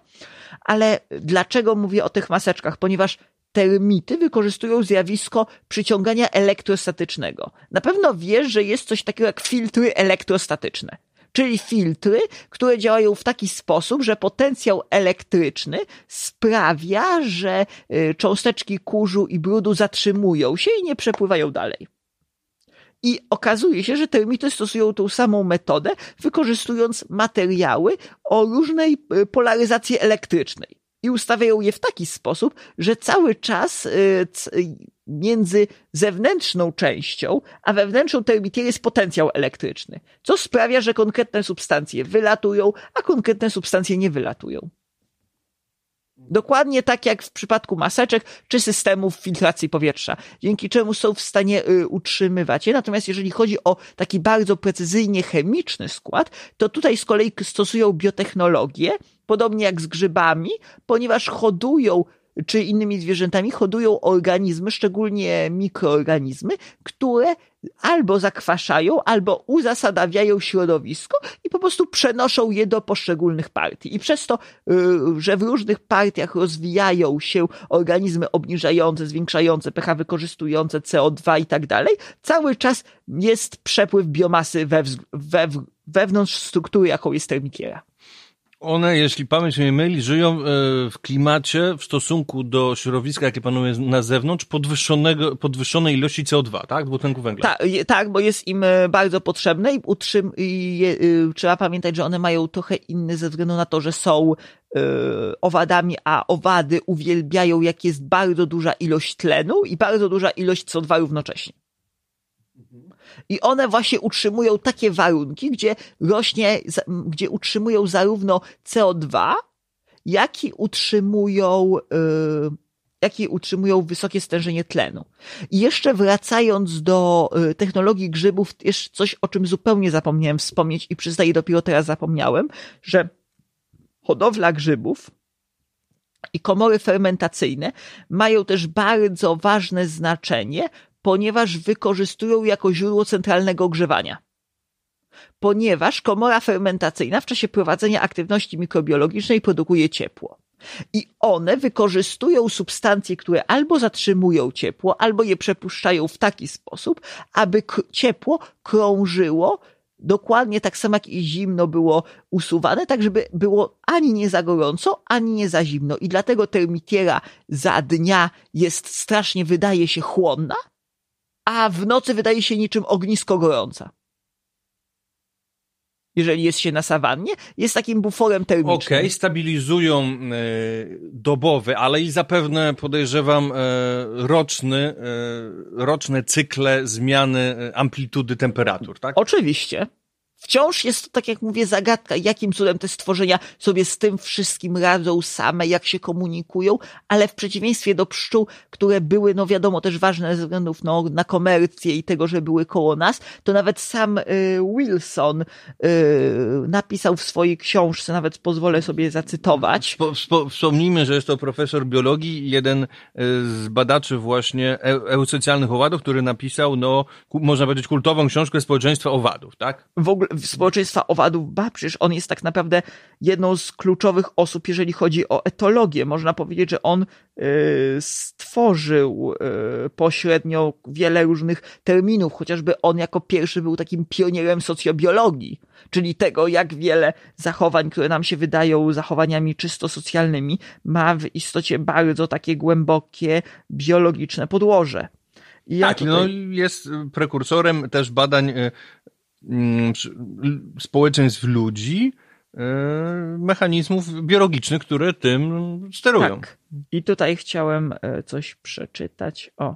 Ale dlaczego mówię o tych maseczkach? Ponieważ termity wykorzystują zjawisko przyciągania elektrostatycznego. Na pewno wiesz, że jest coś takiego jak filtry elektrostatyczne. Czyli filtry, które działają w taki sposób, że potencjał elektryczny sprawia, że y, cząsteczki kurzu i brudu zatrzymują się i nie przepływają dalej. I okazuje się, że termity stosują tą samą metodę, wykorzystując materiały o różnej y, polaryzacji elektrycznej i ustawiają je w taki sposób, że cały czas y, między zewnętrzną częścią a wewnętrzną termitierą jest potencjał elektryczny, co sprawia, że konkretne substancje wylatują, a konkretne substancje nie wylatują. Dokładnie tak jak w przypadku maseczek czy systemów filtracji powietrza, dzięki czemu są w stanie y, utrzymywać je. Natomiast jeżeli chodzi o taki bardzo precyzyjnie chemiczny skład, to tutaj z kolei stosują biotechnologię, podobnie jak z grzybami, ponieważ hodują czy innymi zwierzętami hodują organizmy, szczególnie mikroorganizmy, które albo zakwaszają, albo uzasadawiają środowisko i po prostu przenoszą je do poszczególnych partii. I przez to, y, że w różnych partiach rozwijają się organizmy obniżające, zwiększające pH, wykorzystujące CO2 i tak dalej, cały czas jest przepływ biomasy wewnątrz struktury, jaką jest termitiera. One, jeśli pamięć mnie myli, żyją e, w klimacie w stosunku do środowiska, jakie panuje na zewnątrz, podwyższonego, podwyższonej ilości CO2, tak? Dwutlenku węgla. Tak, tak, bo jest im e, bardzo potrzebne i utrzym, i je, y, trzeba pamiętać, że one mają trochę inny ze względu na to, że są y, owadami, a owady uwielbiają, jak jest bardzo duża ilość tlenu i bardzo duża ilość CO2 równocześnie. I one właśnie utrzymują takie warunki, gdzie rośnie, gdzie utrzymują zarówno CO2, jak i utrzymują, yy, jak i utrzymują wysokie stężenie tlenu. I jeszcze wracając do yy, technologii grzybów, jeszcze coś, o czym zupełnie zapomniałem wspomnieć i przyznaję, dopiero teraz zapomniałem, że hodowla grzybów i komory fermentacyjne mają też bardzo ważne znaczenie ponieważ wykorzystują jako źródło centralnego ogrzewania. Ponieważ komora fermentacyjna w czasie prowadzenia aktywności mikrobiologicznej produkuje ciepło. I one wykorzystują substancje, które albo zatrzymują ciepło, albo je przepuszczają w taki sposób, aby ciepło krążyło dokładnie tak samo jak i zimno było usuwane, tak żeby było ani nie za gorąco, ani nie za zimno. I dlatego termitiera za dnia jest strasznie, wydaje się chłonna, a w nocy wydaje się niczym ognisko gorąca. Jeżeli jest się na sawannie, jest takim buforem termicznym. Okej, okay, stabilizują e, dobowy, ale i zapewne podejrzewam e, roczny, e, roczne cykle zmiany e, amplitudy temperatur, tak? Oczywiście wciąż jest to, tak jak mówię, zagadka, jakim cudem te stworzenia sobie z tym wszystkim radzą same, jak się komunikują, ale w przeciwieństwie do pszczół, które były, no wiadomo, też ważne ze względów no, na komercję i tego, że były koło nas, to nawet sam y, Wilson y, napisał w swojej książce, nawet pozwolę sobie zacytować. wspomnijmy, że jest to profesor biologii, jeden y, z badaczy właśnie e eusocjalnych owadów, który napisał, no, można powiedzieć, kultową książkę społeczeństwa owadów, tak? W ogóle społeczeństwa owadów, ba, przecież on jest tak naprawdę jedną z kluczowych osób, jeżeli chodzi o etologię. Można powiedzieć, że on y, stworzył y, pośrednio wiele różnych terminów, chociażby on jako pierwszy był takim pionierem socjobiologii, czyli tego, jak wiele zachowań, które nam się wydają zachowaniami czysto socjalnymi, ma w istocie bardzo takie głębokie biologiczne podłoże. Ja tak, tutaj... no jest prekursorem też badań y, społeczeństw ludzi, e, mechanizmów biologicznych, które tym sterują. Tak. I tutaj chciałem e, coś przeczytać. O.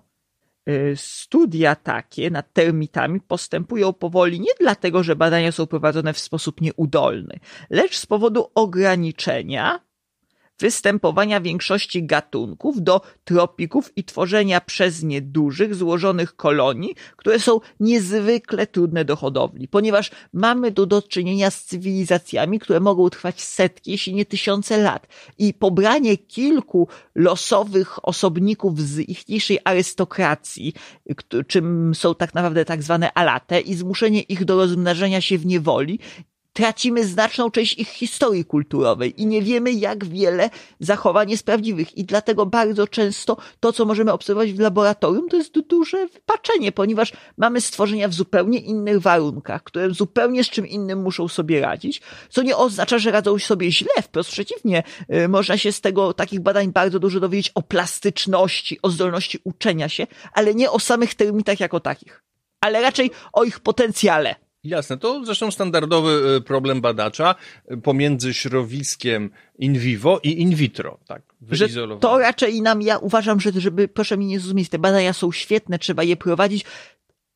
E, studia takie nad termitami postępują powoli nie dlatego, że badania są prowadzone w sposób nieudolny, lecz z powodu ograniczenia występowania większości gatunków do tropików i tworzenia przez nie dużych, złożonych kolonii, które są niezwykle trudne do hodowli, ponieważ mamy tu do czynienia z cywilizacjami, które mogą trwać setki, jeśli nie tysiące lat. I pobranie kilku losowych osobników z ichniejszej arystokracji, czym są tak naprawdę tak zwane alate, i zmuszenie ich do rozmnażania się w niewoli, tracimy znaczną część ich historii kulturowej i nie wiemy, jak wiele zachowań jest prawdziwych. I dlatego bardzo często to, co możemy obserwować w laboratorium, to jest duże wypaczenie, ponieważ mamy stworzenia w zupełnie innych warunkach, które zupełnie z czym innym muszą sobie radzić, co nie oznacza, że radzą sobie źle, wprost przeciwnie. Y, można się z tego, takich badań bardzo dużo dowiedzieć o plastyczności, o zdolności uczenia się, ale nie o samych termitach jako takich, ale raczej o ich potencjale. Jasne, to zresztą standardowy e, problem badacza e, pomiędzy środowiskiem in vivo i in vitro, tak? Że to raczej nam, ja uważam, że żeby, proszę mi nie zrozumieć, te badania są świetne, trzeba je prowadzić,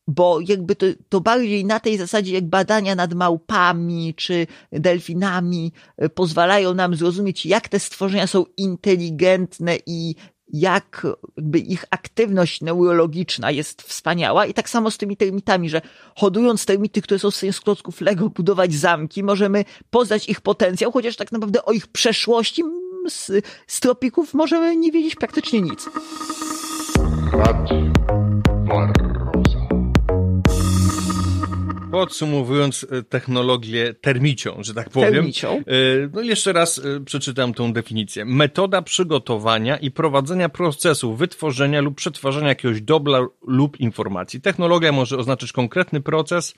bo jakby to, to bardziej na tej zasadzie, jak badania nad małpami czy delfinami e, pozwalają nam zrozumieć, jak te stworzenia są inteligentne i jak jakby ich aktywność neurologiczna jest wspaniała i tak samo z tymi termitami, że hodując termity, które są z klocków Lego budować zamki, możemy poznać ich potencjał, chociaż tak naprawdę o ich przeszłości z, z tropików możemy nie wiedzieć praktycznie nic. Radio Barroza. Podsumowując e, technologię termicią, że tak powiem. Termicią. E, no jeszcze raz e, przeczytam tą definicję. Metoda przygotowania i prowadzenia procesu wytworzenia lub przetwarzania jakiegoś dobra lub informacji. Technologia może oznaczać konkretny proces,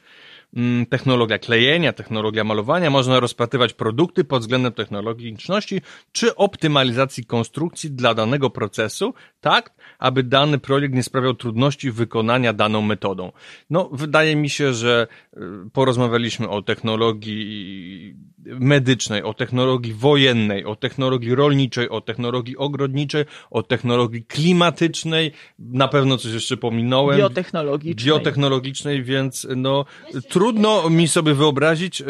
technologia klejenia, technologia malowania, można rozpatrywać produkty pod względem technologiczności czy optymalizacji konstrukcji dla danego procesu, tak, aby dany projekt nie sprawiał trudności wykonania daną metodą. No, wydaje mi się, że y, porozmawialiśmy o technologii medycznej, o technologii wojennej, o technologii rolniczej, o technologii ogrodniczej, o technologii klimatycznej, na pewno coś jeszcze pominąłem. Biotechnologicznej. Biotechnologicznej, więc no, trudno mi sobie wyobrazić, y,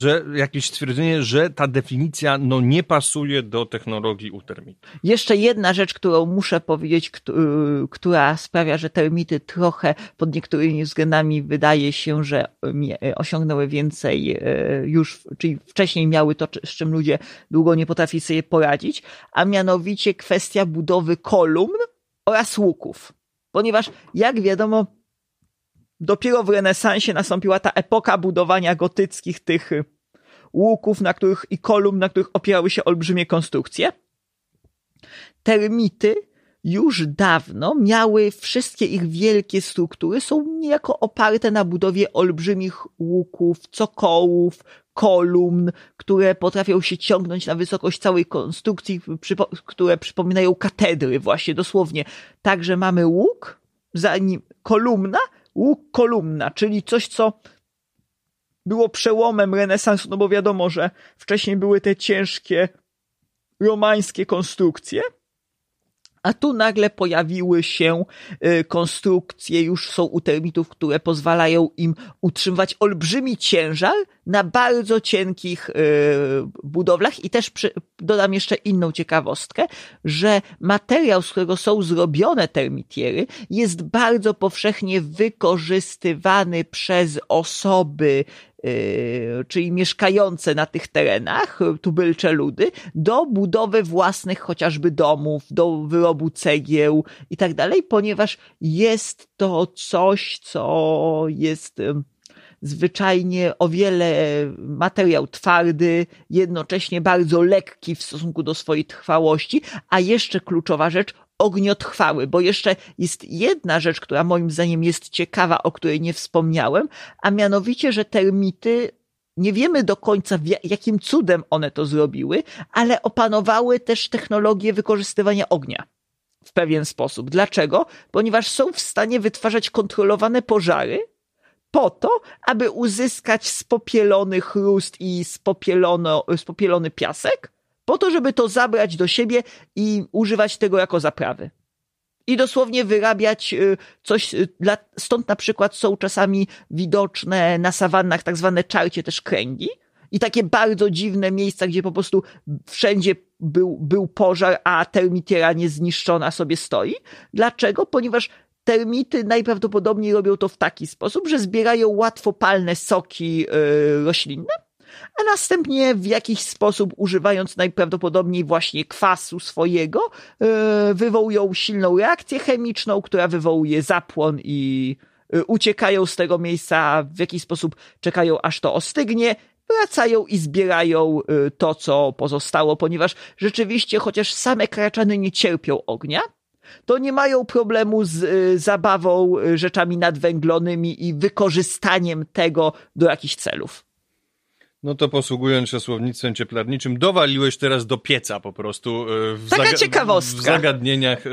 że jakieś stwierdzenie, że ta definicja no, nie pasuje do technologii u termitów. Jeszcze jedna rzecz, którą muszę powiedzieć, y, która sprawia, że termity trochę pod niektórymi względami wydaje się, że y, osiągnęły więcej już, czyli wcześniej miały to, z czym ludzie długo nie potrafili sobie poradzić, a mianowicie kwestia budowy kolumn oraz łuków. Ponieważ, jak wiadomo, dopiero w renesansie nastąpiła ta epoka budowania gotyckich tych łuków, na których i kolumn, na których opierały się olbrzymie konstrukcje. Termity już dawno miały wszystkie ich wielkie struktury, są niejako oparte na budowie olbrzymich łuków, cokołów, kolumn, które potrafią się ciągnąć na wysokość całej konstrukcji, które przypominają katedry właśnie dosłownie. Także mamy łuk, za nim kolumna, łuk kolumna, czyli coś, co było przełomem renesansu, no bo wiadomo, że wcześniej były te ciężkie romańskie konstrukcje, a tu nagle pojawiły się y, konstrukcje, już są u termitów, które pozwalają im utrzymywać olbrzymi ciężar na bardzo cienkich y, budowlach. I też przy, dodam jeszcze inną ciekawostkę, że materiał, z którego są zrobione termitiery, jest bardzo powszechnie wykorzystywany przez osoby czyli mieszkające na tych terenach, tubylcze ludy, do budowy własnych chociażby domów, do wyrobu cegieł i tak dalej, ponieważ jest to coś, co jest zwyczajnie o wiele materiał twardy, jednocześnie bardzo lekki w stosunku do swojej trwałości, a jeszcze kluczowa rzecz, ogniotrwały, bo jeszcze jest jedna rzecz, która moim zdaniem jest ciekawa, o której nie wspomniałem, a mianowicie, że termity nie wiemy do końca, jakim cudem one to zrobiły, ale opanowały też technologię wykorzystywania ognia w pewien sposób. Dlaczego? Ponieważ są w stanie wytwarzać kontrolowane pożary po to, aby uzyskać spopielony chrust i spopielony piasek, po to, żeby to zabrać do siebie i używać tego jako zaprawy. I dosłownie wyrabiać y, coś, y, stąd na przykład są czasami widoczne na sawannach tak zwane czarcie też kręgi, i takie bardzo dziwne miejsca, gdzie po prostu wszędzie był, był pożar, a termitiera niezniszczona sobie stoi. Dlaczego? Ponieważ termity najprawdopodobniej robią to w taki sposób, że zbierają łatwopalne soki yy, roślinne, a następnie w jakiś sposób, używając najprawdopodobniej właśnie kwasu swojego, e, wywołują silną reakcję chemiczną, która wywołuje zapłon i e, uciekają z tego miejsca, w jakiś sposób czekają aż to ostygnie, wracają i zbierają e, to, co pozostało, ponieważ rzeczywiście, chociaż same kraczany nie cierpią ognia, to nie mają problemu z zabawą rzeczami nadwęglonymi i wykorzystaniem tego do jakichś celów. No to posługując się słownictwem cieplarniczym, dowaliłeś teraz do pieca po prostu e, w, Taka ciekawostka. w zagadnieniach e,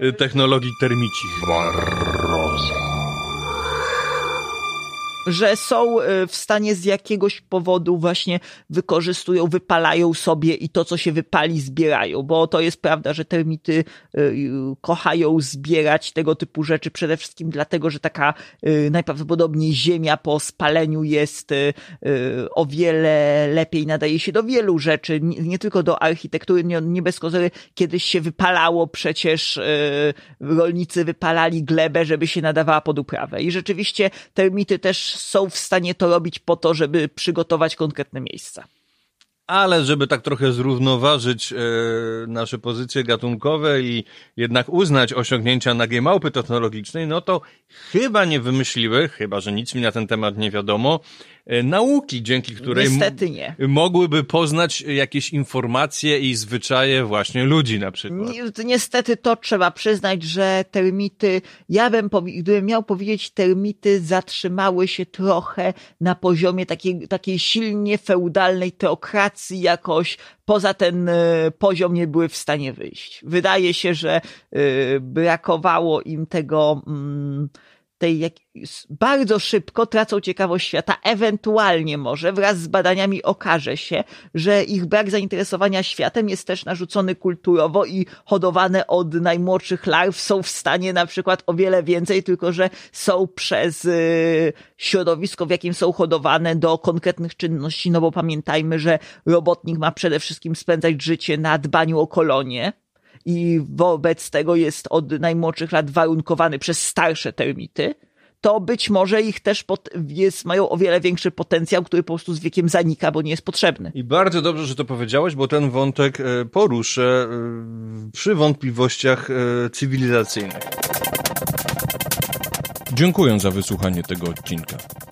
e, technologii termicich. Barroza że są e, w stanie z jakiegoś powodu właśnie wykorzystują, wypalają sobie i to, co się wypali, zbierają, bo to jest prawda, że termity e, kochają zbierać tego typu rzeczy przede wszystkim dlatego, że taka e, najprawdopodobniej ziemia po spaleniu jest o wiele lepiej nadaje się do wielu rzeczy, nie tylko do architektury, nie, bez kozery. Kiedyś się wypalało przecież rolnicy wypalali glebę, żeby się nadawała pod uprawę. I rzeczywiście termity też są w stanie to robić po to, żeby przygotować konkretne miejsca. ale żeby tak trochę zrównoważyć e, nasze pozycje gatunkowe i jednak uznać osiągnięcia nagiej małpy technologicznej, no to chyba nie wymyśliły, chyba że nic mi na ten temat nie wiadomo, nauki, dzięki której mogłyby poznać jakieś informacje i zwyczaje właśnie ludzi na przykład. Ni- Niestety to trzeba przyznać, że termity, ja bym, gdybym miał powiedzieć, termity zatrzymały się trochę na poziomie takiej, takiej silnie feudalnej teokracji jakoś, poza ten e, poziom nie były w stanie wyjść. Wydaje się, że e, brakowało im tego, mm, tej jak, bardzo szybko tracą ciekawość świata, ewentualnie może wraz z badaniami okaże się, że ich brak zainteresowania światem jest też narzucony kulturowo i hodowane od najmłodszych larw są w stanie na przykład o wiele więcej, tylko że są przez y, środowisko, w jakim są hodowane do konkretnych czynności, no bo pamiętajmy, że robotnik ma przede wszystkim spędzać życie na dbaniu o kolonie, i wobec tego jest od najmłodszych lat warunkowany przez starsze termity, to być może ich też pot- jest, mają o wiele większy potencjał, który po prostu z wiekiem zanika, bo nie jest potrzebny. I bardzo dobrze, że to powiedziałeś, bo ten wątek e, poruszę e, przy wątpliwościach e, cywilizacyjnych. Dziękuję za wysłuchanie tego odcinka.